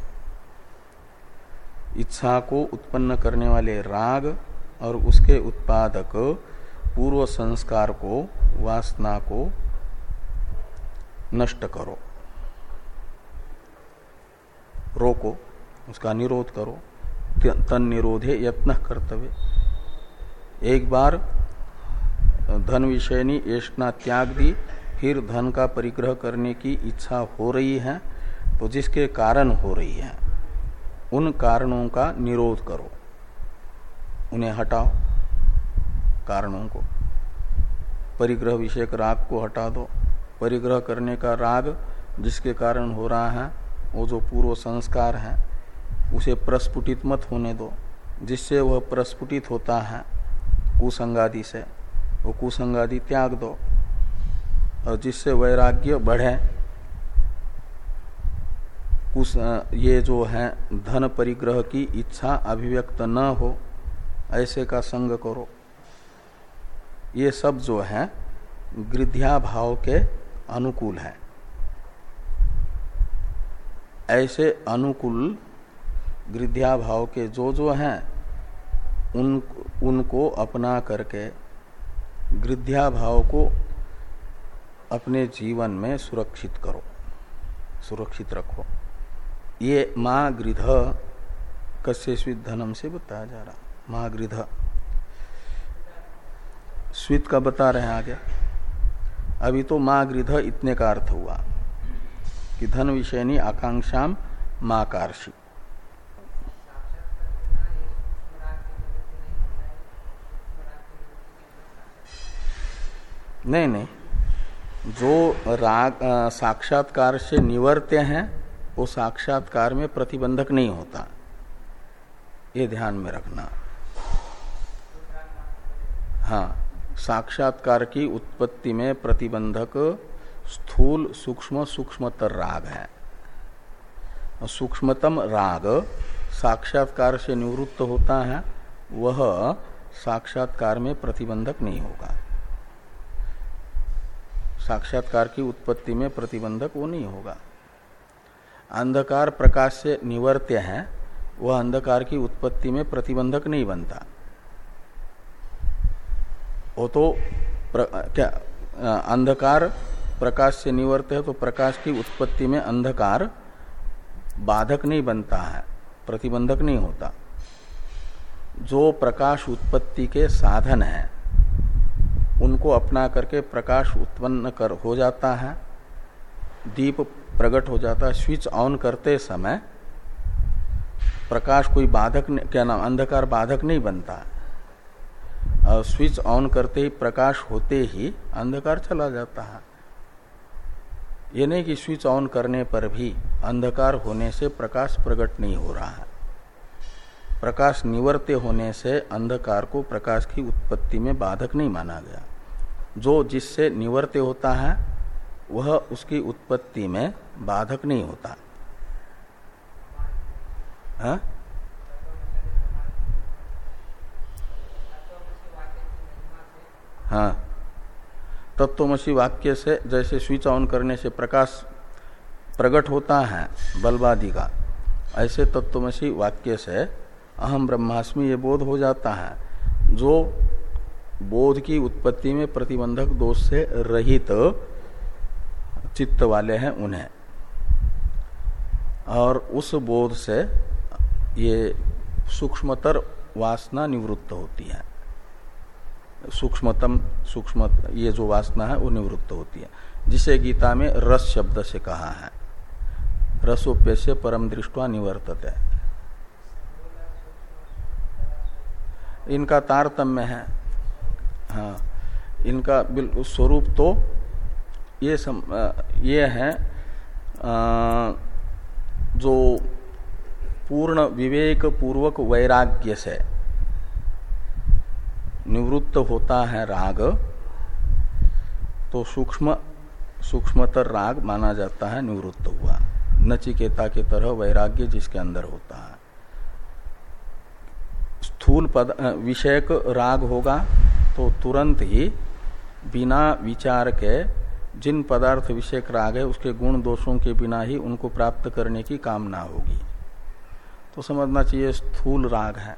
इच्छा को उत्पन्न करने वाले राग और उसके उत्पादक पूर्व संस्कार को, वासना को नष्ट करो। रोको, उसका निरोध करो। तन निरोधे यत्न कर्तव्य। एक बार धन विषयनी येष्णा त्याग दी फिर धन का परिग्रह करने की इच्छा हो रही है तो जिसके कारण हो रही है, उन कारणों का निरोध करो। उन्हें हटाओ, कारणों को। परिग्रह विषयक राग को हटा दो। परिग्रह करने का राग जिसके कारण हो रहा है, वो जो पूर्व संस्कार है, उसे प्रस्फुटित मत होने दो। जिससे वह प्रस्फुटित होता है, कुसंगादि से। वो कुसंग आदि त्याग दो। और जिससे वैराग्य बढ़े कुछ ये जो है, धन परिग्रह की इच्छा अभिव्यक्त न हो, ऐसे का संग करो। ये सब जो है, गृध्या भाव के अनुकूल है। ऐसे अनुकूल गृध्या भाव के जो जो हैं, उन, उनको अपना करके गृध्या भाव को अपने जीवन में सुरक्षित करो, सुरक्षित रखो। ये माँ गृध स्वित धनम से बताया जा रहा। माँ गृध। स्वित का बता रहे हैं आगे। अभी तो माँ गृध इतने का अर्थ हुआ कि धन विषयनी आकांक्षा माँ नहीं नहीं। जो राग साक्षात्कार से निवर्त्य हैं, वो साक्षात्कार में प्रतिबंधक नहीं होता। ये ध्यान में रखना। हाँ साक्षात्कार की उत्पत्ति में प्रतिबंधक स्थूल, सूक्ष्म, सूक्ष्मतर राग है। सूक्ष्मतम राग साक्षात्कार से निवृत्त होता है, वह साक्षात्कार में प्रतिबंधक नहीं होगा। साक्षात्कार की उत्पत्ति में प्रतिबंधक वो नहीं होगा। अंधकार प्रकाश से निवर्त्य है वह अंधकार की उत्पत्ति में प्रतिबंधक नहीं बनता। वो तो प्र, क्या अंधकार प्रकाश से निवर्त है तो प्रकाश की उत्पत्ति में अंधकार बाधक नहीं बनता है प्रतिबंधक नहीं होता। जो प्रकाश उत्पत्ति के साधन है उनको अपना करके प्रकाश उत्पन्न कर, हो जाता है, दीप प्रकट हो जाता है, स्विच ऑन करते समय प्रकाश कोई बाधक क्या नाम, अंधकार बाधक नहीं बनता। और स्विच ऑन करते ही प्रकाश होते ही अंधकार चला जाता है। ये नहीं कि स्विच ऑन करने पर भी अंधकार होने से प्रकाश प्रकट नहीं हो रहा है। प्रकाश निवर्त्य होने से अंधकार को प्रकाश की उत्पत्ति में बाधक नहीं माना गया। जो जिससे निवर्त्य होता है, वह उसकी उत्पत्ति में बाधक नहीं होता। हा? हाँ। तत्वमसी वाक्य से जैसे स्विच ऑन करने से प्रकाश प्रकट होता है बल्बादि का, ऐसे तत्वमसी वाक्य से अहम ब्रह्मास्मि ये बोध हो जाता है, जो बोध की उत्पत्ति में प्रतिबंधक दोष से रहित चित्त वाले हैं उन्हें। और उस बोध से ये सूक्ष्मतर वासना निवृत्त होती है। सूक्ष्मतम सूक्ष्म ये जो वासना है, वो निवृत्त होती है। जिसे गीता में रस शब्द से कहा है। रसोप्य से परम दृष्टवा निवर्तत। है इनका तारतम्य है। हाँ इनका स्वरूप तो ये सम, ये है जो पूर्ण विवेक पूर्वक वैराग्य से निवृत्त होता है राग तो सूक्ष्म सूक्ष्मतर राग माना जाता है निवृत्त हुआ। नचिकेता के तरह वैराग्य जिसके अंदर होता है। स्थूल पद विषयक राग होगा तो तुरंत ही बिना विचार के जिन पदार्थ विषयक राग है, उसके गुण दोषों के बिना ही उनको प्राप्त करने की कामना होगी। तो समझना चाहिए, स्थूल राग है।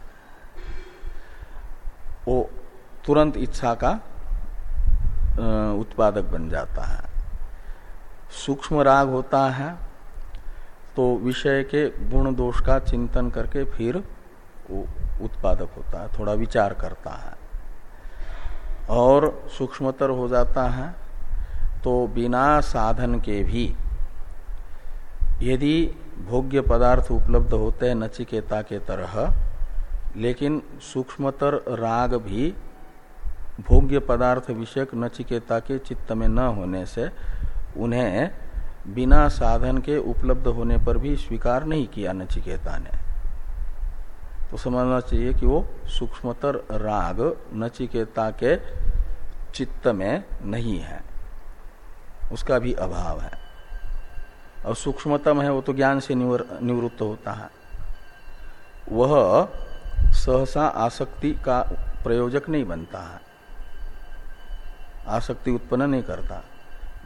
वो तुरंत इच्छा का उत्पादक बन जाता है। सूक्ष्म राग होता है तो विषय के गुण दोष का चिंतन करके फिर उत्पादक होता है, थोड़ा विचार करता है और सूक्ष्मतर हो जाता है तो बिना साधन के भी यदि भोग्य पदार्थ उपलब्ध होते हैं नचिकेता के तरह, लेकिन सूक्ष्मतर राग भी भोग्य पदार्थ विषयक नचिकेता के चित्त में न होने से उन्हें बिना साधन के उपलब्ध होने पर भी स्वीकार नहीं किया नचिकेता ने। तो समझना चाहिए कि वो सूक्ष्मतर राग नचिकेता के चित्त में नहीं है। उसका भी अभाव है। और सूक्ष्मतम है, वो तो ज्ञान से निवृत्त होता है। वह सहसा आसक्ति का प्रयोजक नहीं बनता है। आसक्ति उत्पन्न नहीं करता।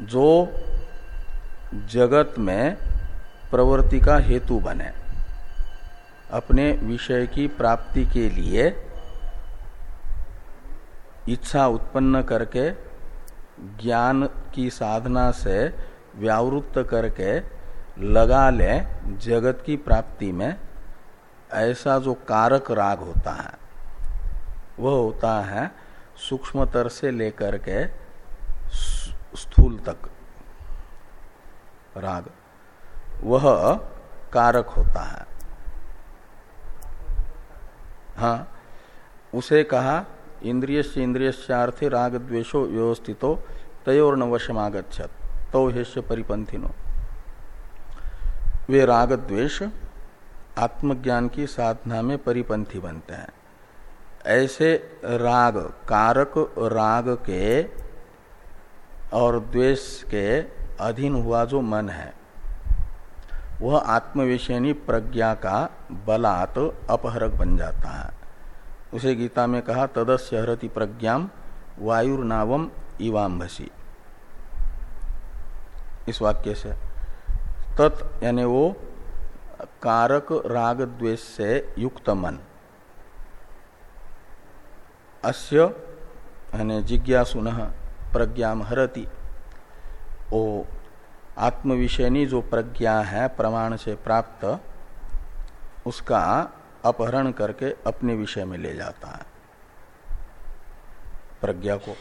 जो जगत में प्रवृत्ति का हेतु बने अपने विषय की प्राप्ति के लिए इच्छा उत्पन्न करके, ज्ञान की साधना से व्यावृत्त करके लगा ले जगत की प्राप्ति में। ऐसा जो कारक राग होता है, वह होता है सूक्ष्मतर से लेकर के स्थूल तक राग। वह कारक होता है। हाँ उसे कहा इंद्रिय इंद्रियश्चार्थे राग द्वेषो व्यवस्थितो, तयोर वशमागछत तो हेश्य परिपंथिनो वे राग द्वेष आत्मज्ञान की साधना में परिपंथी बनते हैं। ऐसे राग, कारक राग के और द्वेष के अधीन हुआ जो मन है। वह आत्मविषयनी प्रज्ञा का बलात् अपहरक बन जाता है। उसे गीता में कहा, तदस्य हरति प्रज्ञाम, वायुर्नावम इवाम्भसी। इस वाक्य से, तत् यानी वो कारक राग द्वेष से युक्त मन अस्य, यानी जिज्ञासुन प्रज्ञा हरति। ओ आत्मविषयनी जो प्रज्ञा है, प्रमाण से प्राप्त, उसका अपहरण करके अपने विषय में ले जाता है। प्रज्ञा को।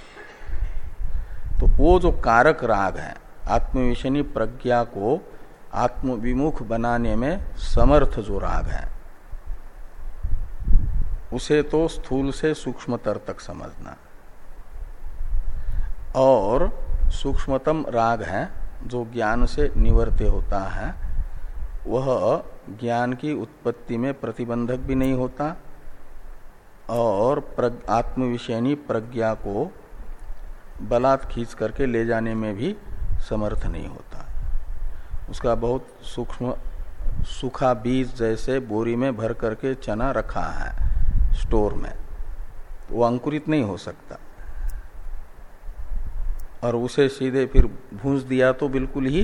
तो वो जो कारक राग है, आत्मविषयनी प्रज्ञा को आत्मविमुख बनाने में समर्थ जो राग है, उसे तो स्थूल से सूक्ष्मतर तक समझना। और सूक्ष्मतम राग है जो ज्ञान से निवर्त्य होता है, वह ज्ञान की उत्पत्ति में प्रतिबंधक भी नहीं होता और आत्मविषयनी प्रज्ञा को बलात् खींच करके ले जाने में भी समर्थ नहीं होता। उसका बहुत सूक्ष्म, सूखा बीज जैसे बोरी में भर करके चना रखा है, स्टोर में, वो अंकुरित नहीं हो सकता। और उसे सीधे फिर भूंज दिया तो बिल्कुल ही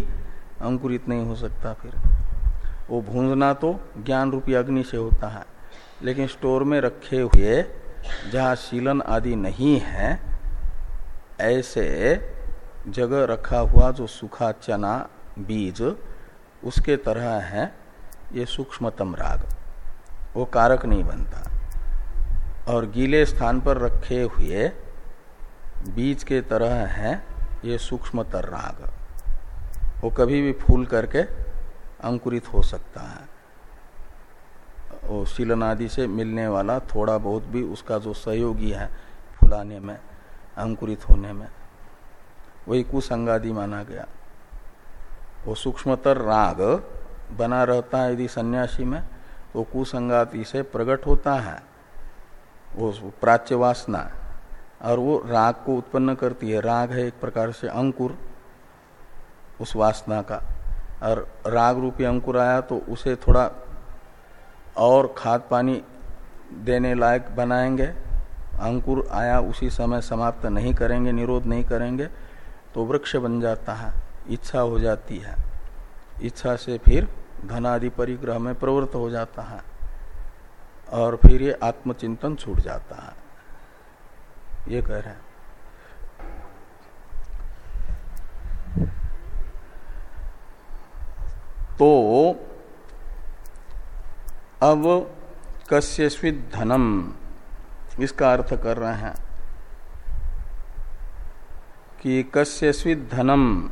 अंकुरित नहीं हो सकता फिर। वो भूंजना तो ज्ञान रूपी अग्नि से होता है, लेकिन स्टोर में रखे हुए जहाँ शीलन आदि नहीं है, ऐसे जगह रखा हुआ जो सूखा चना, बीज, उसके तरह है, ये सूक्ष्मतम राग। वो कारक नहीं बनता। और गीले स्थान पर रखे हुए बीज के तरह है ये सूक्ष्मतर राग। वो कभी भी फूल करके अंकुरित हो सकता है। वो शीलन आदि से मिलने वाला थोड़ा बहुत भी उसका जो सहयोगी है फुलाने में, अंकुरित होने में, वही कुसंगादि माना गया। वो सूक्ष्मतर राग बना रहता है यदि सन्यासी में तो कुसंगाति से प्रकट होता है। वो प्राच्य वासना और वो राग को उत्पन्न करती है। राग है एक प्रकार से अंकुर, उस वासना का। और राग रूपी अंकुर आया तो उसे थोड़ा और खाद पानी देने लायक बनाएँगे। अंकुर आया, उसी समय समाप्त नहीं करेंगे, निरोध नहीं करेंगे तो वृक्ष बन जाता है, इच्छा हो जाती है। इच्छा से फिर धनादि परिग्रह में प्रवृत्त हो जाता है और फिर ये आत्मचिंतन छूट जाता है। ये कह रहे हैं। तो अब कस्यस्वित धनम, इसका अर्थ कर रहे हैं कि कस्यस्वित धनम,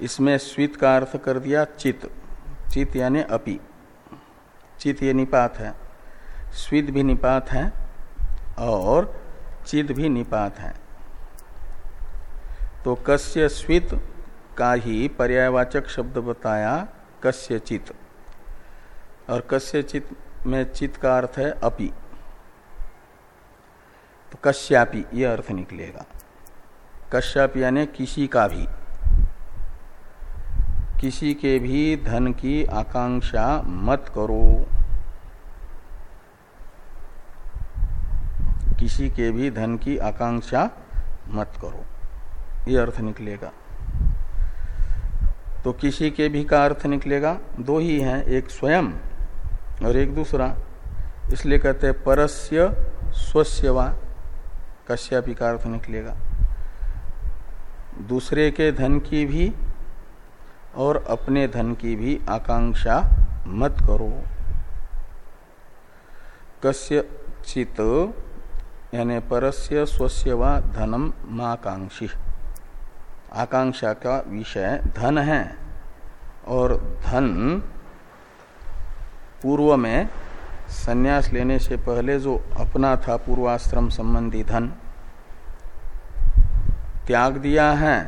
इसमें स्वित का अर्थ कर दिया चित। चित यानी अपि। चित ये निपात है। स्वित भी निपात है। और चित भी निपात है। तो कस्य स्वित का ही पर्यायवाचक शब्द बताया, कस्य चित। और कस्य चित में चित का अर्थ है अपि। तो कश्यापि यह अर्थ निकलेगा। कश्याप यानी किसी का भी। किसी के भी धन की आकांक्षा मत करो। किसी के भी धन की आकांक्षा मत करो। ये अर्थ निकलेगा। तो किसी के भी का अर्थ निकलेगा, दो ही हैं, एक स्वयं और एक दूसरा। इसलिए कहते हैं, परस्य स्वस्य स्वस्यवा कश्यापी का अर्थ निकलेगा। दूसरे के धन की भी और अपने धन की भी आकांक्षा मत करो। कस्य चित यानी परस्य स्वस्य व धनम माकांक्षी। आकांक्षा का विषय धन है और धन पूर्व में संन्यास लेने से पहले जो अपना था पूर्वाश्रम संबंधी धन, त्याग दिया है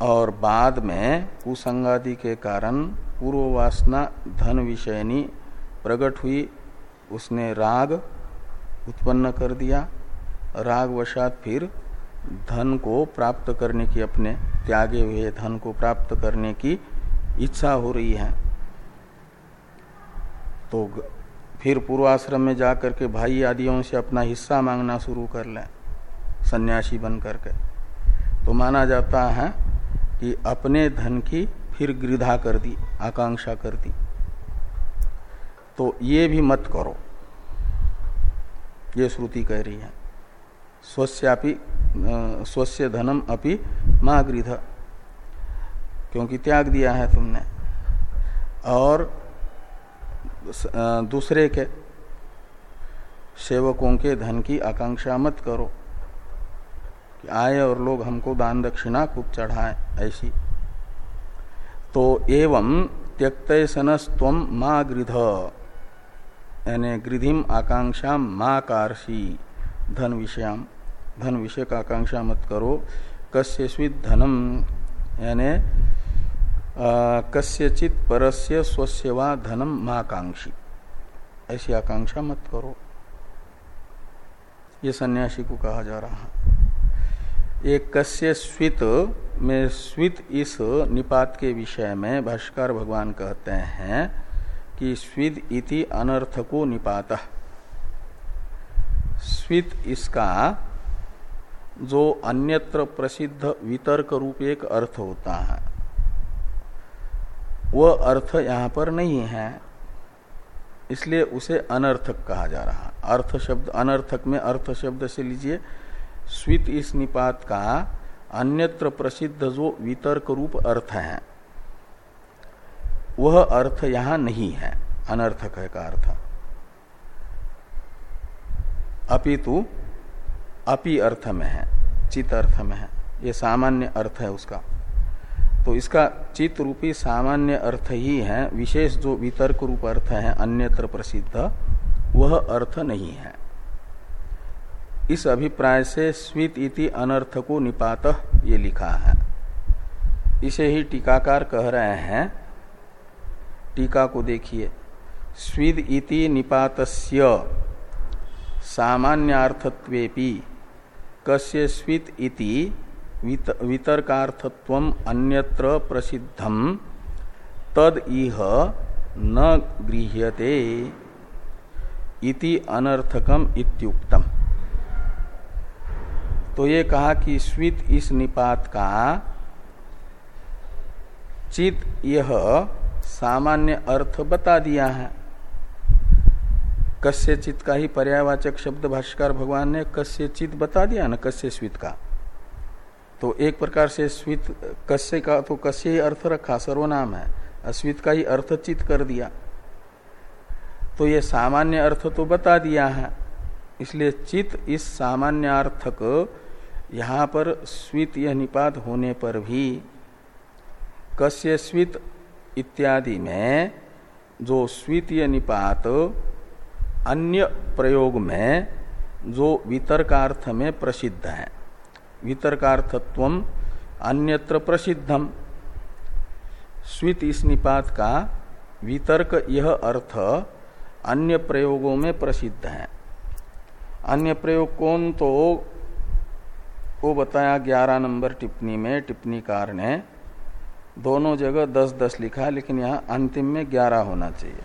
और बाद में कुसंगादि के कारण पूर्व वासना धन विषयनी प्रकट हुई, उसने राग उत्पन्न कर दिया। राग वशात फिर धन को प्राप्त करने की अपने त्यागे हुए धन को प्राप्त करने की इच्छा हो रही है। तो फिर पूर्वाश्रम में जाकर के भाई आदियों से अपना हिस्सा मांगना शुरू कर लें, सन्यासी बन करके तो माना जाता है कि अपने धन की फिर गृधा कर दी, आकांक्षा कर दी। तो ये भी मत करो। ये श्रुति कह रही है। स्वस्यापि स्वस्य धनम अपि महागृध क्योंकि त्याग दिया है तुमने। और दूसरे के सेवकों के धन की आकांक्षा मत करो कि आए और लोग हमको दान दक्षिणा खूब चढ़ाए, ऐसी। तो एवं त्यक्त सनस्व माँ गृध यानी गृधिम आकांक्षा माँ कारसी धन विषयाम। धन विषय का आकांक्षा मत करो। कस्य धनम, यानी कस्यचित परस्य स्वस्यवा धनम महाकांक्षी ऐसी आकांक्षा मत करो। ये सन्यासी को कहा जा रहा है। एक कस्य स्वित में स्वित इस निपात के विषय में भाष्कर भगवान कहते हैं कि स्विद इति अनर्थको निपात। स्वित इसका जो अन्यत्र प्रसिद्ध वितर्क रूप एक अर्थ होता है। वह अर्थ यहाँ पर नहीं है, इसलिए उसे अनर्थक कहा जा रहा अर्थ शब्द, अनर्थक में अर्थ शब्द से लीजिए, स्वित इस निपात का अन्यत्र प्रसिद्ध जो वितर्क रूप अर्थ है। वह अर्थ यहाँ नहीं है, अनर्थक है का अर्थ। अपितु अपि अर्थ में है, चित अर्थ में है, ये सामान्य अर्थ है उसका। तो इसका चित रूपी सामान्य अर्थ ही है, विशेष जो वितर्क रूप अर्थ है, अन्यत्र प्रसिद्ध, वह अर्थ नहीं है। इस अभिप्राय से स्वित इति अनर्थ को निपात ये लिखा है। इसे ही टीकाकार कह रहे हैं टीका को देखिए। स्विद इति निपातस्य सामान्यार्थत्वेपि। कस्य स्वित इति वितर्कार्थत्व अन्यत्र प्रसिद्धम, तद इह न गृह्यते इति अनर्थकम इत्युक्तम। तो ये कहा कि स्वित इस निपात का, चित यह सामान्य अर्थ बता दिया है। कस्य चित का ही पर्यावाचक शब्द भाष्कर भगवान ने कस्य चित बता दिया ना, कस्य स्वित का। तो एक प्रकार से स्वित, कस्य का तो कस्य ही अर्थ रखा, सर्वनाम है। अस्वित का ही अर्थ चित कर दिया। तो ये सामान्य अर्थ तो बता दिया है। इसलिए चित इस सामान्यार्थक यहाँ पर स्वित यह निपात होने पर भी कस्य स्वित इत्यादि में जो स्वीतीय निपात अन्य प्रयोग में जो वितर्कार्थ में प्रसिद्ध है। वितर्कार्थत्व अन्यत्र प्रसिद्धम। स्वित इस निपात का वितर्क यह अर्थ अन्य प्रयोगों में प्रसिद्ध है। अन्य प्रयोग कौन तो? वो बताया ग्यारह नंबर टिप्पणी में, टिप्पणीकार ने दोनों जगह दस दस लिखा है, लेकिन यहाँ अंतिम में ग्यारह होना चाहिए।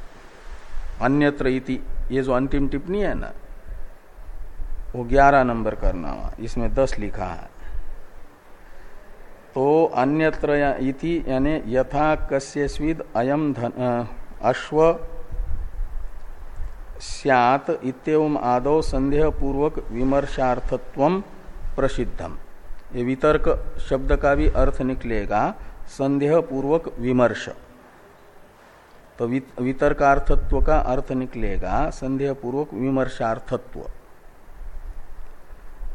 अन्यत्र इति, ये जो अंतिम टिप्पणी है ना, वो ग्यारह नंबर करना हुआ इसमें दस लिखा है। तो अन्यत्र इति, यानी यथा कस्यस्विद अयम धन अश्व स्यात इतम आदौ संदेह पूर्वक विमर्शार्थत्व प्रसिद्धम। ये वितर्क शब्द का भी अर्थ निकलेगा संदेह पूर्वक विमर्श। तो वितर्कार्थत्व का अर्थ निकलेगा संदेह पूर्वक विमर्शार्थत्व।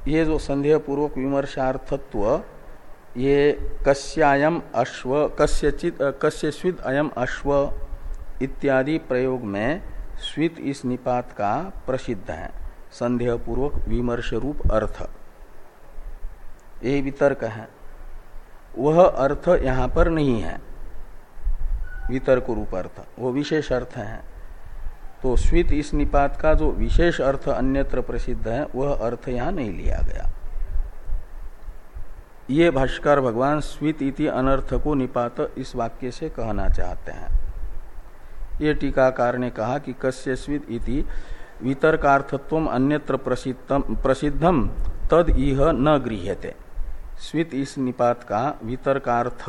ये जो संदेह पूर्वक विमर्शार्थत्व, ये कस्यायम अश्व, कस्यचित कस्यस्वित अयम अश्व इत्यादि प्रयोग में स्वित इस निपात का प्रसिद्ध है संदेह पूर्वक विमर्श रूप अर्थ। ये वितर्क है। वह अर्थ यहाँ पर नहीं है। वितर्क रूप अर्थ। वो विशेष अर्थ है। तो स्वित इस निपात का जो विशेष अर्थ अन्यत्र प्रसिद्ध है, वह अर्थ यहाँ नहीं लिया गया। ये भाष्कर भगवान स्वित इति अनर्थ को निपात इस वाक्य से कहना चाहते हैं। ये टीकाकार ने कहा कि कस्य स्वित इति वितर्कार्थत्व अन्यत्र प्रसिद्धम, तद इह न गृह्यते। स्वित इस निपात का वितर्कार्थ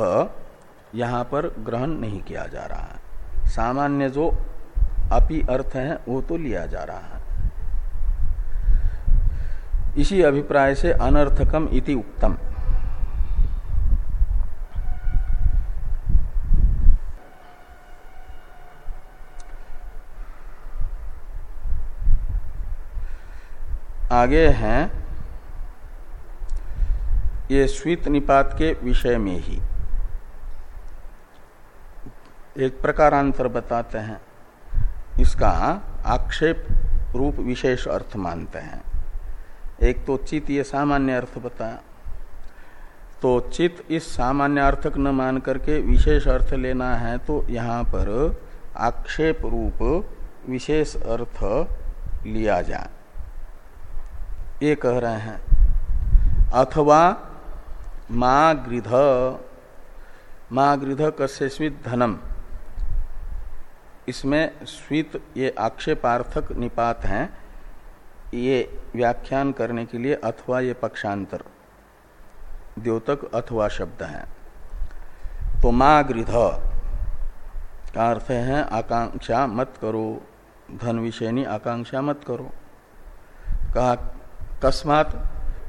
यहाँ पर ग्रहण नहीं किया जा रहा है। सामान्य जो अपि अर्थ है, वो तो लिया जा रहा है। इसी अभिप्राय से अनर्थकम इति उक्तम। आगे हैं ये स्वीत निपात के विषय में ही। एक प्रकारांतर बताते हैं। इसका आक्षेप रूप विशेष अर्थ मानते हैं। एक तो चित ये सामान्य अर्थ बताया। तो चित इस सामान्य अर्थक न मान करके विशेष अर्थ लेना है तो यहाँ पर आक्षेप रूप विशेष अर्थ लिया जाए। ये कह रहे हैं, अथवा माँ गृध माँ गृध कस्य स्वित धनम। इसमें स्वित ये आक्षेपार्थक निपात हैं, ये व्याख्यान करने के लिए अथवा ये पक्षांतर, द्योतक अथवा शब्द है। तो माँ गृध का अर्थ है आकांक्षा मत करो, धन विषयनी आकांक्षा मत करो। कहा, कस्मात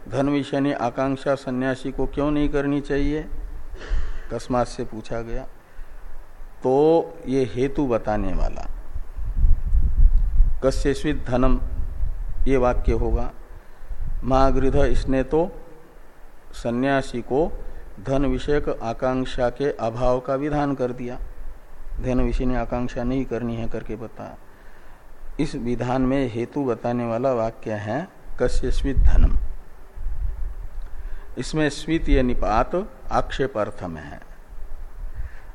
धन विषय ने आकांक्षा सन्यासी को क्यों नहीं करनी चाहिए? कस्मात से पूछा गया। तो ये हेतु बताने वाला। कस्यस्वित धनम, ये वाक्य होगा। महागृध इसने तो सन्यासी को धन विषयक आकांक्षा के अभाव का विधान कर दिया। धन विषय ने आकांक्षा नहीं करनी है करके बताया। इस विधान में हेतु बताने वाला वाक्य है कस्यस्वित धनम। इसमें स्वीतीय निपात आक्षेप अर्थ में है।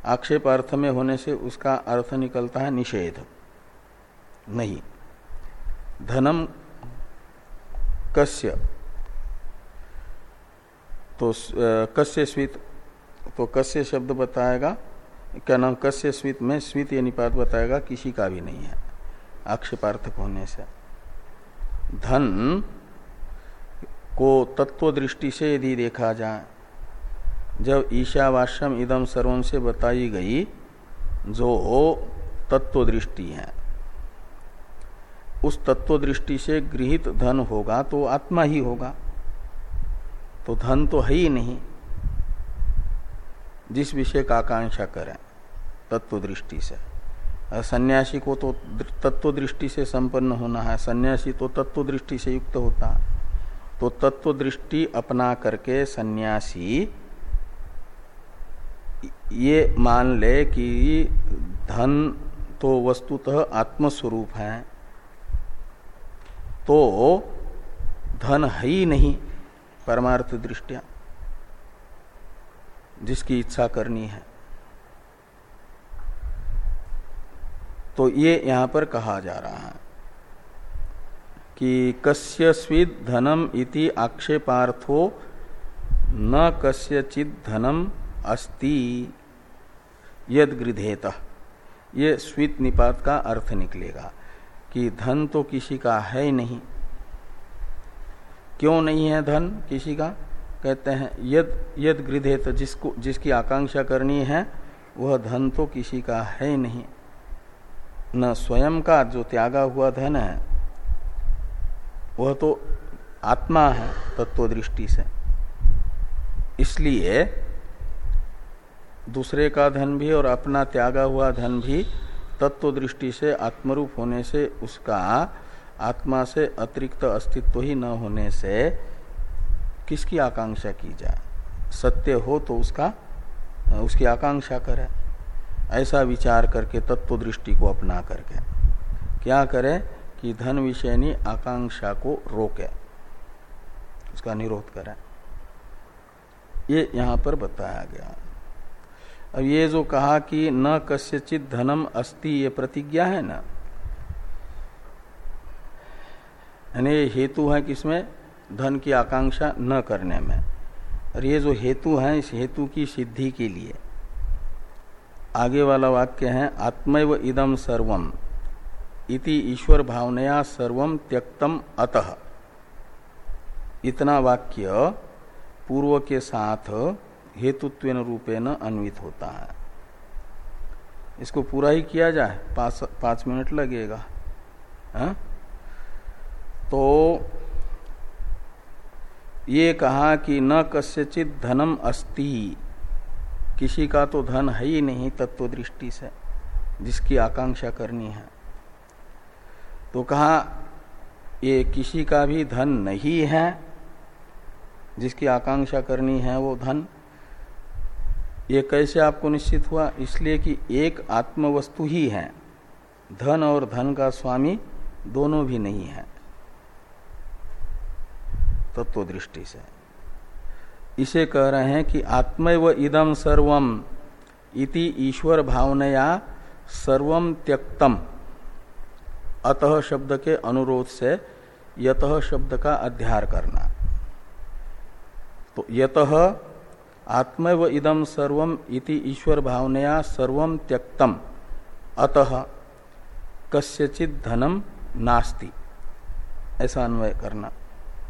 आक्षेप अर्थ में होने से उसका अर्थ निकलता है निषेध। नहीं। धनम कस्य। तो कस्य स्वीत तो कस्य शब्द बताएगा, क्या नाम कस्य स्वित में स्वित ये निपात बताएगा, किसी का भी नहीं है, आक्षेपार्थक होने से। धन को तत्व दृष्टि से यदि देखा जाए, जब ईशावास्यम इदम सर्वम से बताई गई जो हो तत्व दृष्टि है, उस तत्व दृष्टि से गृहित धन होगा तो आत्मा ही होगा। तो धन तो है ही नहीं। जिस विषय का आकांक्षा करें तत्व दृष्टि से सन्यासी को तो तत्व दृष्टि से संपन्न होना है, सन्यासी तो तत्व दृष्टि से युक्त होता है। तो तत्व दृष्टि अपना करके सन्यासी, ये मान ले कि धन तो वस्तुतः आत्मस्वरूप है तो धन है ही नहीं परमार्थ दृष्टिया, जिसकी इच्छा करनी है। तो ये यहाँ पर कहा जा रहा है। कि कस्य स्विद धनम इति आक्षेपार्थो न कस्यचित धनम अस्ति। यद गृधेत ये स्वित निपात का अर्थ निकलेगा कि धन तो किसी का है ही नहीं। क्यों नहीं है धन किसी का? कहते हैं, यद यद गृधेत जिसको, जिसकी आकांक्षा करनी है, वह धन तो किसी का है ही नहीं। न स्वयं का जो त्यागा हुआ धन है वह तो आत्मा है तत्व दृष्टि से। इसलिए दूसरे का धन भी और अपना त्यागा हुआ धन भी तत्व दृष्टि से, आत्मरूप होने से, उसका आत्मा से अतिरिक्त अस्तित्व ही न होने से किसकी आकांक्षा की जाए? सत्य हो तो उसका, उसकी आकांक्षा करे। ऐसा विचार करके तत्व दृष्टि को अपना करके। क्या करे? कि धन विषयनी आकांक्षा को रोके। उसका निरोध करे। ये यहाँ पर बताया गया। अब ये जो कहा कि न कस्यचित धनम अस्ति, ये प्रतिज्ञा है ना? यानी हेतु है किसमें? धन की आकांक्षा न करने में। और ये जो हेतु है, इस हेतु की सिद्धि के लिए। आगे वाला वाक्य है, आत्मैव इदम सर्वम। इति ईश्वर भावनया सर्वम त्यक्तम अतः। इतना वाक्य पूर्व के साथ हेतुत्व रूपेण अन्वित होता है। इसको पूरा ही किया जाए पाँच पाँच मिनट लगेगा। हा? तो ये कहा कि न कस्यचित धनम अस्ति। किसी का तो धन है ही नहीं तत्व दृष्टि से, जिसकी आकांक्षा करनी है। तो कहा, ये किसी का भी धन नहीं है, जिसकी आकांक्षा करनी है वो धन, ये कैसे आपको निश्चित हुआ? इसलिए कि एक आत्म वस्तु ही है। धन और धन का स्वामी दोनों भी नहीं है। तत्व दृष्टि से। इसे कह रहे हैं कि आत्मैव इदम सर्वम इति ईश्वर भावनया सर्वम त्यक्तम। अतः शब्द के अनुरोध से यतः शब्द का अध्यार करना। तो यतः आत्मव इदम सर्वम इति ईश्वर भावनया सर्वम त्यक्तम। अतः कस्यचित धनम नास्ति। ऐसा अन्वय करना।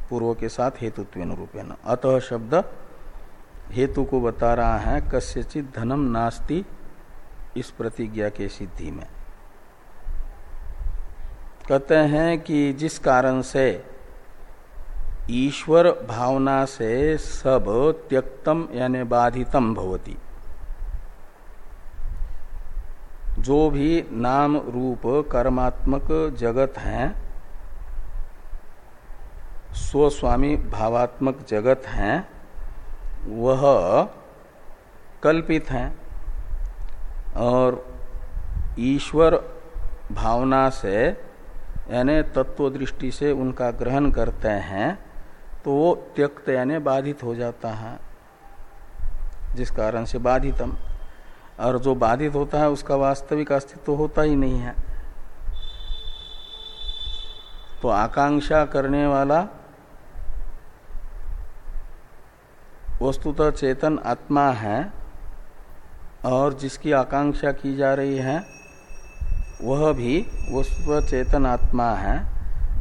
पूर्व के साथ हेतुत्व रूपेण। अतः शब्द हेतु को बता रहा है, कस्यचित धनम नास्ति इस प्रतिज्ञा के सिद्धि में। कहते हैं कि जिस कारण से ईश्वर भावना से सब त्यक्तम यानी बाधितम भवती। जो भी नाम रूप कर्मात्मक जगत है, स्वस्वामी भावात्मक जगत हैं, वह कल्पित हैं और ईश्वर भावना से यानी तत्व दृष्टि से उनका ग्रहण करते हैं तो वो त्यक्त यानी बाधित हो जाता है। जिस कारण से बाधितम। और जो बाधित होता है, उसका वास्तविक अस्तित्व तो होता ही नहीं है। तो आकांक्षा करने वाला वस्तुतः चेतन आत्मा है, और जिसकी आकांक्षा की जा रही है वह भी वो स्वचेतन आत्मा है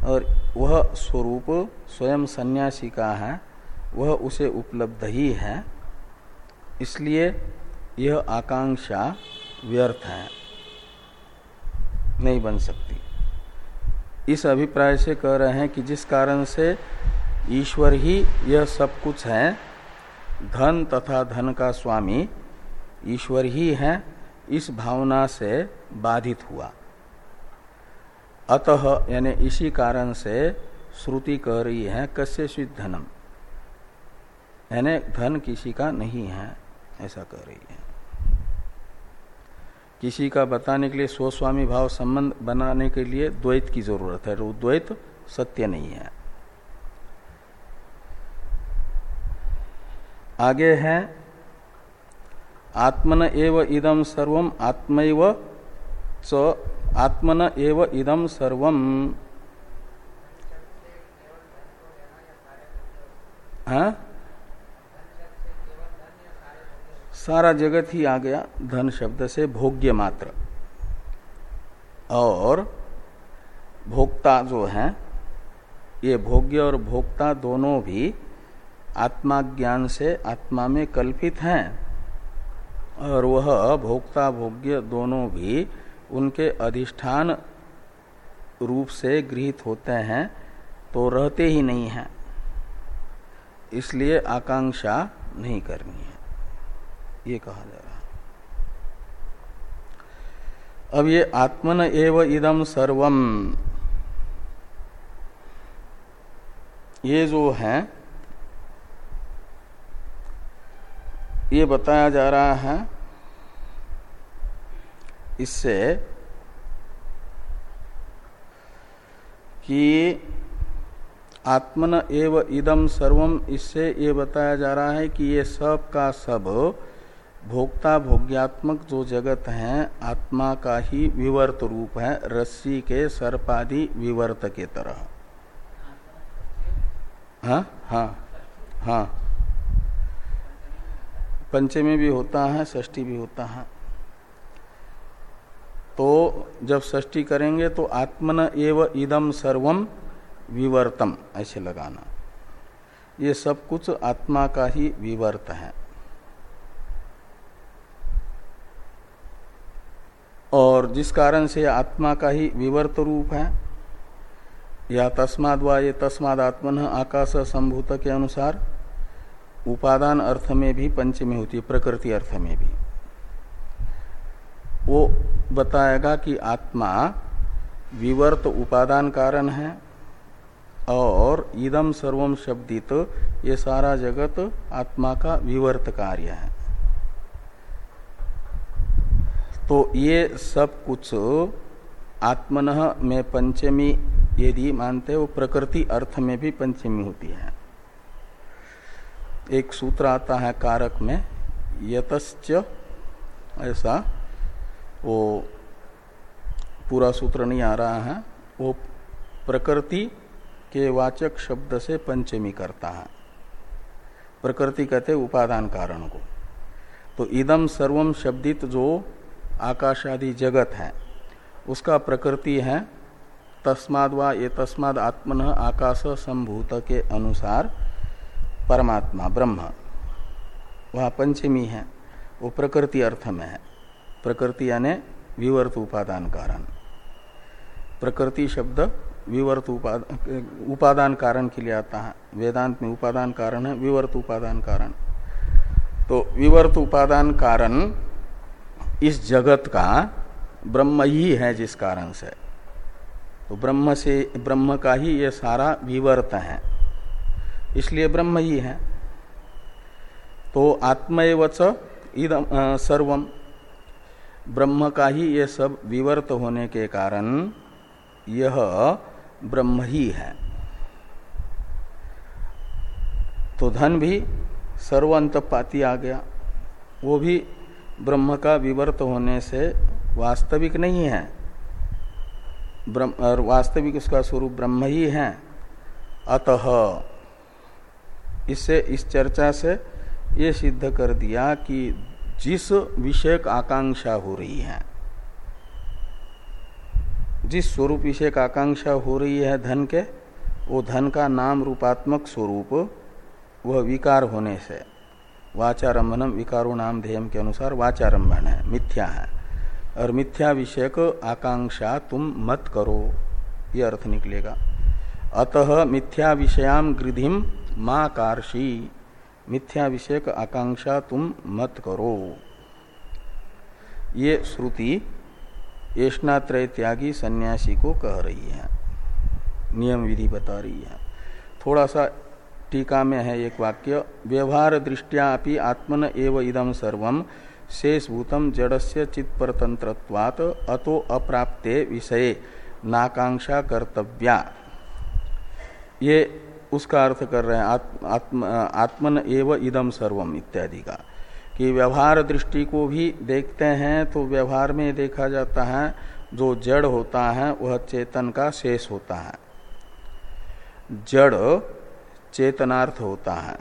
और वह स्वरूप स्वयं सन्यासी का है, वह उसे उपलब्ध ही है। इसलिए यह आकांक्षा व्यर्थ है, नहीं बन सकती। इस अभिप्राय से कह रहे हैं कि जिस कारण से ईश्वर ही यह सब कुछ है, धन तथा धन का स्वामी ईश्वर ही है, इस भावना से बाधित हुआ। अतः, यानी इसी कारण से श्रुति कह रही है, कस्य धनम। यानी धन किसी का नहीं है, ऐसा कह रही है। किसी का बताने के लिए स्वस्वामी भाव संबंध बनाने के लिए द्वैत की ज़रूरत है वो द्वैत सत्य नहीं है। आगे है, आत्मन एव इदम सर्वम आत्मैव च आत्मन एव इदम सर्वम सारा जगत ही आ गया धन शब्द से भोग्य मात्र। और भोक्ता जो है, ये भोग्य और भोक्ता दोनों भी आत्मा ज्ञान से आत्मा में कल्पित हैं। और वह भोक्ता भोग्य दोनों भी उनके अधिष्ठान रूप से गृहित होते हैं तो रहते ही नहीं हैं। इसलिए आकांक्षा नहीं करनी है। ये कहा जा रहा अब ये आत्मन एव इदम सर्वम ये जो है, ये बताया जा रहा है इससे कि आत्मन एव इदम सर्वम इससे ये बताया जा रहा है कि ये सब का सब भोक्ता भोग्यात्मक जो जगत है, आत्मा का ही विवर्त रूप है, रस्सी के सर्पादि विवर्त के तरह। हाँ हाँ हाँ। पंचमी भी होता है, षष्ठी भी होता है। तो जब षष्ठी करेंगे तो आत्मन एव इदम सर्वम विवर्तम, ऐसे लगाना। ये सब कुछ आत्मा का ही विवर्त है। और जिस कारण से आत्मा का ही विवर्त रूप है, या तस्माद व ये तस्माद आत्मन आकाश संभूत के अनुसार, उपादान अर्थ में भी, पंचमी होती है, प्रकृति अर्थ में भी। वो बताएगा कि आत्मा विवर्त उपादान कारण है और इदम सर्वम शब्दित ये सारा जगत आत्मा का विवर्त कार्य है। तो ये सब कुछ आत्मन में पंचमी, यदि मानते हो, प्रकृति अर्थ में भी पंचमी होती है। एक सूत्र आता है कारक में, यतश्च, ऐसा वो पूरा सूत्र नहीं आ रहा है, वो प्रकृति के वाचक शब्द से पंचमी करता है। प्रकृति कहते उपादान कारण को। तो इदम सर्वम शब्दित जो आकाश आदि जगत है, उसका प्रकृति है, तस्माद व ये तस्माद आत्मन आकाश संभूत के अनुसार परमात्मा ब्रह्म। वह पंचमी है, वो प्रकृति अर्थ में है। प्रकृति यानी विवर्त उपादान कारण प्रकृति शब्द विवर्त उपादान उपादान कारण के लिए आता है। वेदांत में उपादान कारण है विवर्त उपादान कारण तो विवर्त उपादान कारण इस जगत का ब्रह्म ही है जिस कारण से। तो ब्रह्म से, ब्रह्म का ही ये सारा विवर्त है। इसलिए ब्रह्म ही है। तो आत्मवच इदम सर्वम ब्रह्म का ही ये सब विवर्त होने के कारण यह ब्रह्म ही है। तो धन भी सर्वंतपाती आ गया। वो भी ब्रह्म का विवर्त होने से वास्तविक नहीं है। और वास्तविक उसका स्वरूप ब्रह्म ही है। अतः इससे इस चर्चा से ये सिद्ध कर दिया कि जिस विषयक आकांक्षा हो रही है, जिस स्वरूप विषयक आकांक्षा हो रही है धन के, वो धन का नाम रूपात्मक स्वरूप वह विकार होने से वाचारंभनम विकारो नाम ध्येयम के अनुसार वाचारंभन है, मिथ्या है। और मिथ्या विषयक आकांक्षा तुम मत करो, ये अर्थ निकलेगा। अतः मिथ्या विषयाम गृधिम माँ कार्षी। मिथ्या विषयक आकांक्षा तुम मत करो। ये श्रुति येष्णात्रय त्यागी सन्यासी को कह रही है। नियम विधि बता रही है। थोड़ा सा टीका में है एक वाक्य, व्यवहार दृष्टिया आत्मन एव इदम सर्व शेषभूतम जड़स्य चित परतंत्रत्वात अतो अप्राप्ते विषय नाकांक्षा कर्तव्या। ये उसका अर्थ कर रहे हैं आत्म, आत्म, आत्मन एव इदम सर्वम इत्यादि का। कि व्यवहार दृष्टि को भी देखते हैं तो व्यवहार में देखा जाता है जो जड़ होता है वह चेतन का शेष होता है। जड़ चेतनार्थ होता है।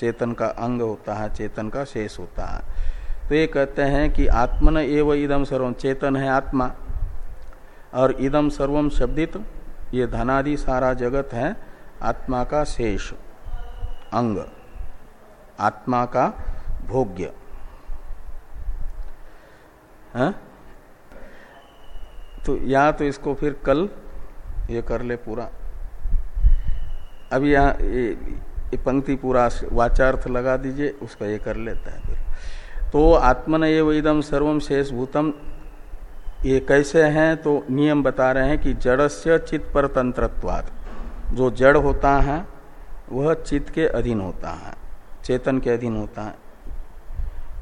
चेतन का अंग होता है चेतन का शेष होता है। तो ये कहते हैं कि आत्मन एव इदम सर्वम चेतन है आत्मा। और इदम सर्वम शब्दित ये धनादि सारा जगत है आत्मा का शेष, अंग, आत्मा का भोग्य। है? तो या तो इसको फिर कल ये कर ले पूरा। अभी यहाँ ये पंक्ति पूरा वाचार्थ लगा दीजिए, उसका ये कर लेता है फिर। तो आत्मन ये इदम सर्वम शेष भूतम ये कैसे हैं? तो नियम बता रहे हैं कि जड़स्य चित्त पर तंत्रत्वाद जो जड़ होता है, वह चित्त के अधीन होता है, चेतन के अधीन होता है।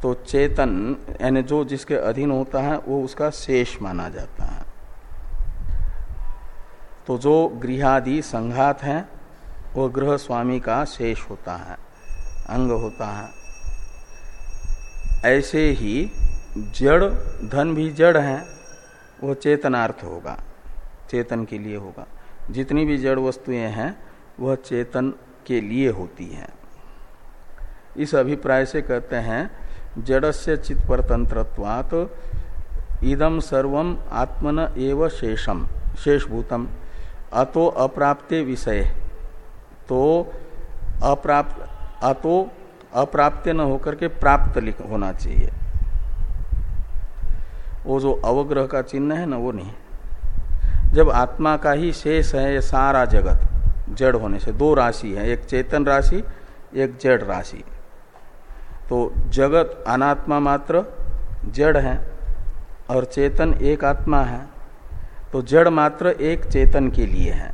तो चेतन, यानी जो जिसके अधीन होता है, वो उसका शेष माना जाता है। तो जो गृहादि संघात है, वो ग्रह स्वामी का शेष होता है, अंग होता है। ऐसे ही जड़, धन भी जड़ है, वो चेतनार्थ होगा, चेतन के लिए होगा। जितनी भी जड़ वस्तुएँ हैं, वह चेतन के लिए होती हैं। इस अभिप्राय से कहते हैं, जड़स्य चित परतंत्रत्वात इदम सर्वम आत्मन एव शेषम, शेषभूतम। अतो अप्राप्ते विषय। तो अप्राप्त अतो अप्राप्त न होकर के प्राप्त होना चाहिए। वो जो अवग्रह का चिन्ह है ना, वो नहीं। जब आत्मा का ही शेष है, ये सारा जगत जड़ होने से, दो राशि है, एक चेतन राशि, एक जड़ राशि। तो जगत अनात्मा मात्र जड़ है और चेतन एक आत्मा है तो जड़ मात्र एक चेतन के लिए है।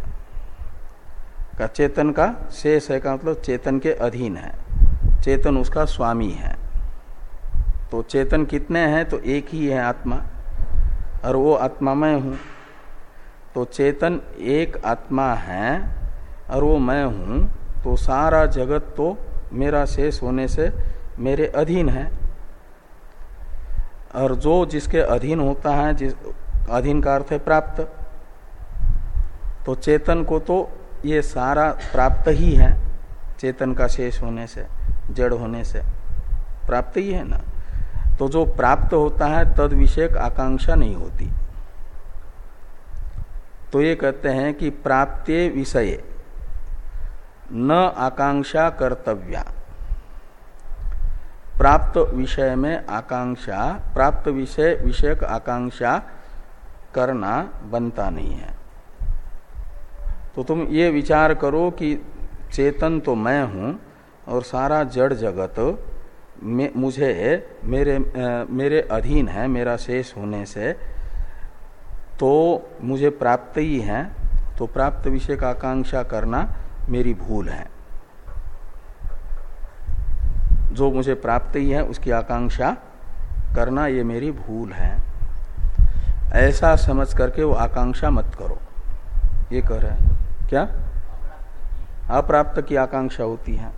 का चेतन का शेष है, का मतलब चेतन के अधीन है, चेतन उसका स्वामी है। तो चेतन कितने हैं? तो एक ही है आत्मा, और वो आत्मा मैं हूँ। तो चेतन एक आत्मा है और वो मैं हूँ तो सारा जगत तो मेरा शेष होने से मेरे अधीन है। और जो जिसके अधीन होता है, जिस अधीन का अर्थ है प्राप्त। तो चेतन को तो ये सारा प्राप्त ही है, चेतन का शेष होने से, जड़ होने से। प्राप्त ही है ना? तो जो प्राप्त होता है, तद विषयक आकांक्षा नहीं होती। तो ये कहते हैं कि प्राप्ते विषय। न आकांक्षा कर्तव्या। प्राप्त विषय में आकांक्षा, प्राप्त विषय, विषयक आकांक्षा करना बनता नहीं है। तो तुम ये विचार करो कि चेतन तो मैं हूँ और सारा जड़ जगत मुझे, मेरे मेरे अधीन है, मेरा शेष होने से तो मुझे प्राप्त ही है तो प्राप्त विषय का आकांक्षा करना मेरी भूल है। जो मुझे प्राप्त ही है, उसकी आकांक्षा करना ये मेरी भूल है। ऐसा समझ करके वो आकांक्षा मत करो। ये कह रहे हैं। क्या? अप्राप्त की आकांक्षा होती है।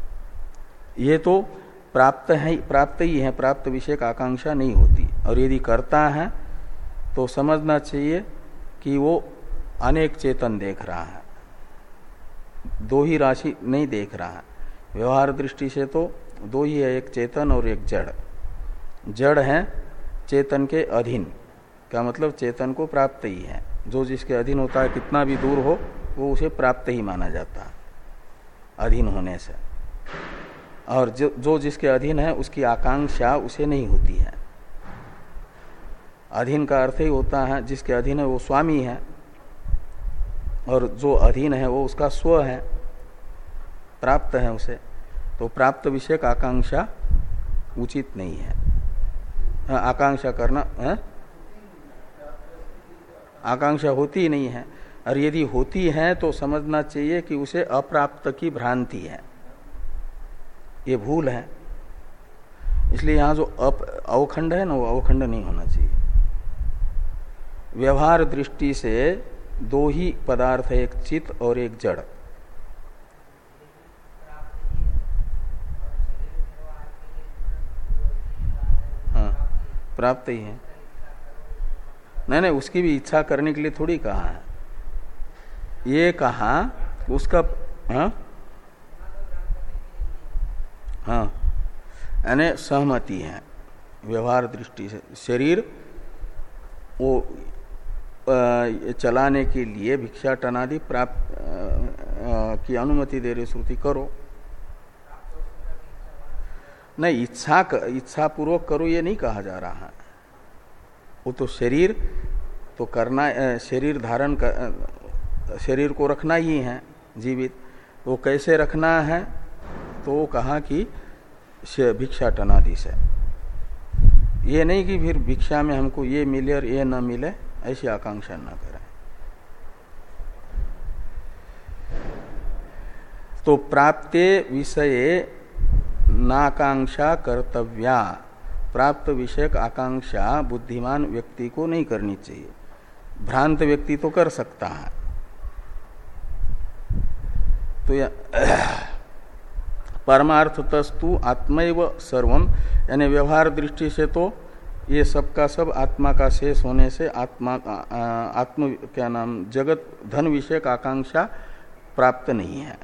ये तो प्राप्त है, प्राप्त ही है, प्राप्त विषय का आकांक्षा नहीं होती। और यदि करता है तो समझना चाहिए कि वो अनेक चेतन देख रहा है। दो ही राशि नहीं देख रहा है। व्यवहार दृष्टि से तो दो ही है, एक चेतन और एक जड़। जड़ है चेतन के अधीन। का मतलब? चेतन को प्राप्त ही है। जो जिसके अधीन होता है, कितना भी दूर हो, वो उसे प्राप्त ही माना जाता है, अधीन होने से। और जो जो जिसके अधीन है, उसकी आकांक्षा उसे नहीं होती है। अधीन का अर्थ ही होता है जिसके अधीन है वो स्वामी है। और जो अधीन है वो उसका स्व है प्राप्त है उसे। तो प्राप्त विषय का आकांक्षा उचित नहीं है। हाँ, आकांक्षा करना है? आकांक्षा होती ही नहीं है। और यदि होती है तो समझना चाहिए कि उसे अप्राप्त की भ्रांति है। ये भूल है। इसलिए यहाँ जो अप अवखंड है ना वो अवखंड नहीं होना चाहिए। व्यवहार दृष्टि से दो ही पदार्थ एक चित और एक जड़। हाँ प्राप्त ही है। नहीं नहीं, उसकी भी इच्छा करने के लिए थोड़ी कहा है। ये कहा, उसका हाँ? हाँ सहमति है, व्यवहार दृष्टि से। शरीर, वो चलाने के लिए भिक्षा टनादि प्राप्त की अनुमति दे रही श्रुति, करो। नहीं, इच्छा इच्छा पूर्वक करो, ये नहीं कहा जा रहा है। वो तो शरीर तो करना शरीर धारण कर शरीर को रखना ही है, जीवित। वो कैसे रखना है तो वो कहा कि भिक्षा टनादि से। ये नहीं कि फिर भिक्षा में हमको ये मिले और ये न मिले। ऐसी आकांक्षा न करें। तो प्राप्त विषय नाकांक्षा कर्तव्या। प्राप्त विषयक आकांक्षा बुद्धिमान व्यक्ति को नहीं करनी चाहिए। भ्रांत व्यक्ति तो कर सकता है। तो परमार्थतस्तु आत्मैव सर्वम यानी व्यवहार दृष्टि से तो ये सब का सब आत्मा का शेष होने से आत्मा आत्म, क्या नाम, जगत, धन विषय का आकांक्षा प्राप्त नहीं है।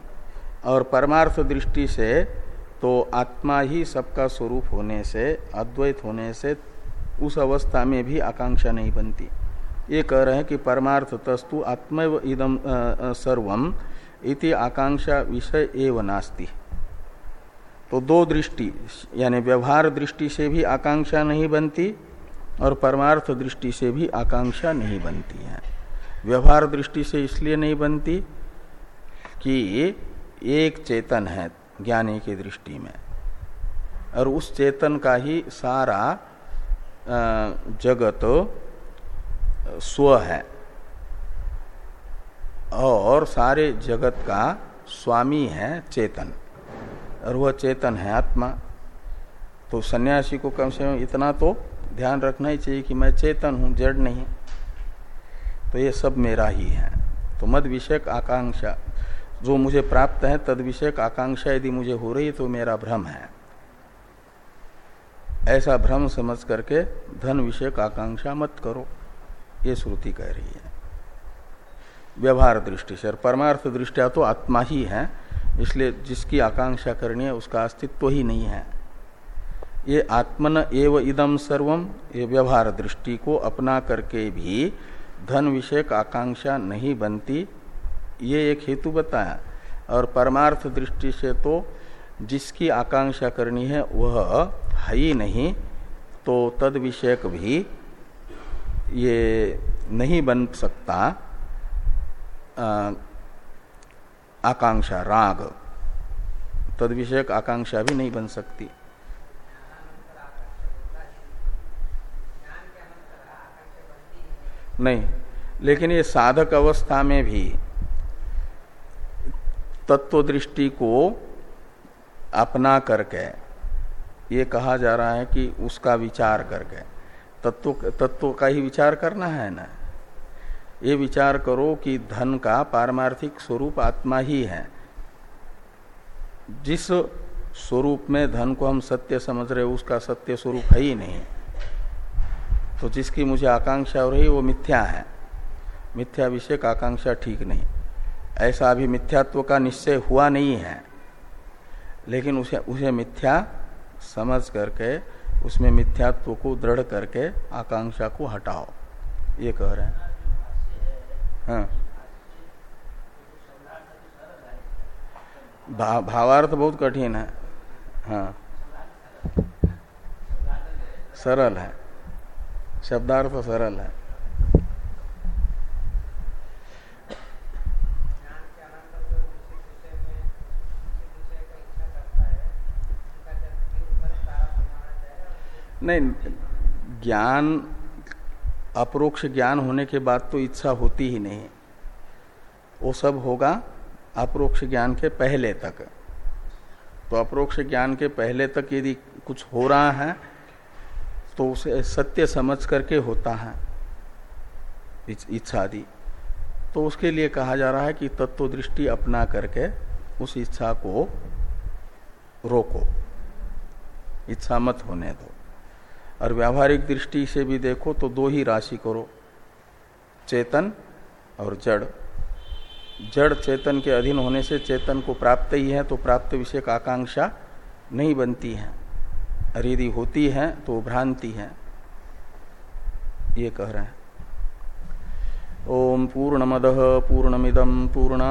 और परमार्थ दृष्टि से तो आत्मा ही सबका स्वरूप होने से, अद्वैत होने से उस अवस्था में भी आकांक्षा नहीं बनती। ये कह रहे हैं कि परमार्थ तस्तु आत्मैव इदम सर्वम इति आकांक्षा विषय एवं नास्ती। तो दो दृष्टि, यानी व्यवहार दृष्टि से भी आकांक्षा नहीं बनती और परमार्थ दृष्टि से भी आकांक्षा नहीं बनती है। व्यवहार दृष्टि से इसलिए नहीं बनती कि एक चेतन है ज्ञानी की दृष्टि में, और उस चेतन का ही सारा जगत स्व है, और सारे जगत का स्वामी है चेतन। और वह चेतन है आत्मा। तो सन्यासी को कम से कम इतना तो ध्यान रखना ही चाहिए कि मैं चेतन हूँ, जड़ नहीं। तो ये सब मेरा ही है। तो मद विषयक आकांक्षा, जो मुझे प्राप्त है, तद विषयक आकांक्षा यदि मुझे हो रही तो मेरा भ्रम है। ऐसा भ्रम समझ करके धन विषयक आकांक्षा मत करो, ये श्रुति कह रही है। व्यवहार दृष्टि से परमार्थ दृष्टिया तो आत्मा ही है। इसलिए जिसकी आकांक्षा करनी है, उसका अस्तित्व ही नहीं है। ये आत्मन एव इदम सर्वम ये व्यवहार दृष्टि को अपना करके भी धन विषयक आकांक्षा नहीं बनती। ये एक हेतु बताया। और परमार्थ दृष्टि से तो जिसकी आकांक्षा करनी है, वह है ही नहीं तो तद विषयक भी ये नहीं बन सकता। आकांक्षा, राग। तद विषयक आकांक्षा भी नहीं बन सकती। नहीं, लेकिन ये साधक अवस्था में भी तत्व दृष्टि को अपना करके, ये कहा जा रहा है कि उसका विचार करके, तत्व तत्व का ही विचार करना है ना? ये विचार करो कि धन का पारमार्थिक स्वरूप आत्मा ही है। जिस स्वरूप में धन को हम सत्य समझ रहे उसका सत्य स्वरूप है ही नहीं। तो जिसकी मुझे आकांक्षा हो रही वो मिथ्या है। मिथ्या विषय का आकांक्षा ठीक नहीं। ऐसा अभी मिथ्यात्व का निश्चय हुआ नहीं है। लेकिन उसे उसे मिथ्या समझ करके, उसमें मिथ्यात्व को दृढ़ करके आकांक्षा को हटाओ। ये कह रहे हैं। हाँ। भावार्थ बहुत कठिन है। हाँ। सरल है। शब्दार्थ सरल है। नहीं ज्ञान अप्रोक्ष ज्ञान होने के बाद तो इच्छा होती ही नहीं। वो सब होगा अप्रोक्ष ज्ञान के पहले तक। तो अप्रोक्ष ज्ञान के पहले तक यदि कुछ हो रहा है तो उसे सत्य समझ करके होता है। इच्छा आदि तो उसके लिए कहा जा रहा है कि तत्व दृष्टि अपना करके उस इच्छा को रोको। इच्छा मत होने दो। और व्यावहारिक दृष्टि से भी देखो तो दो ही राशि करो, चेतन और जड़। जड़ चेतन के अधीन होने से चेतन को प्राप्त ही है तो प्राप्त विषय का आकांक्षा नहीं बनती है। और यदि होती है तो भ्रांति है। ये कह रहे हैं। ओम पूर्ण पूर्णमद पूर्णमिदम पूर्णा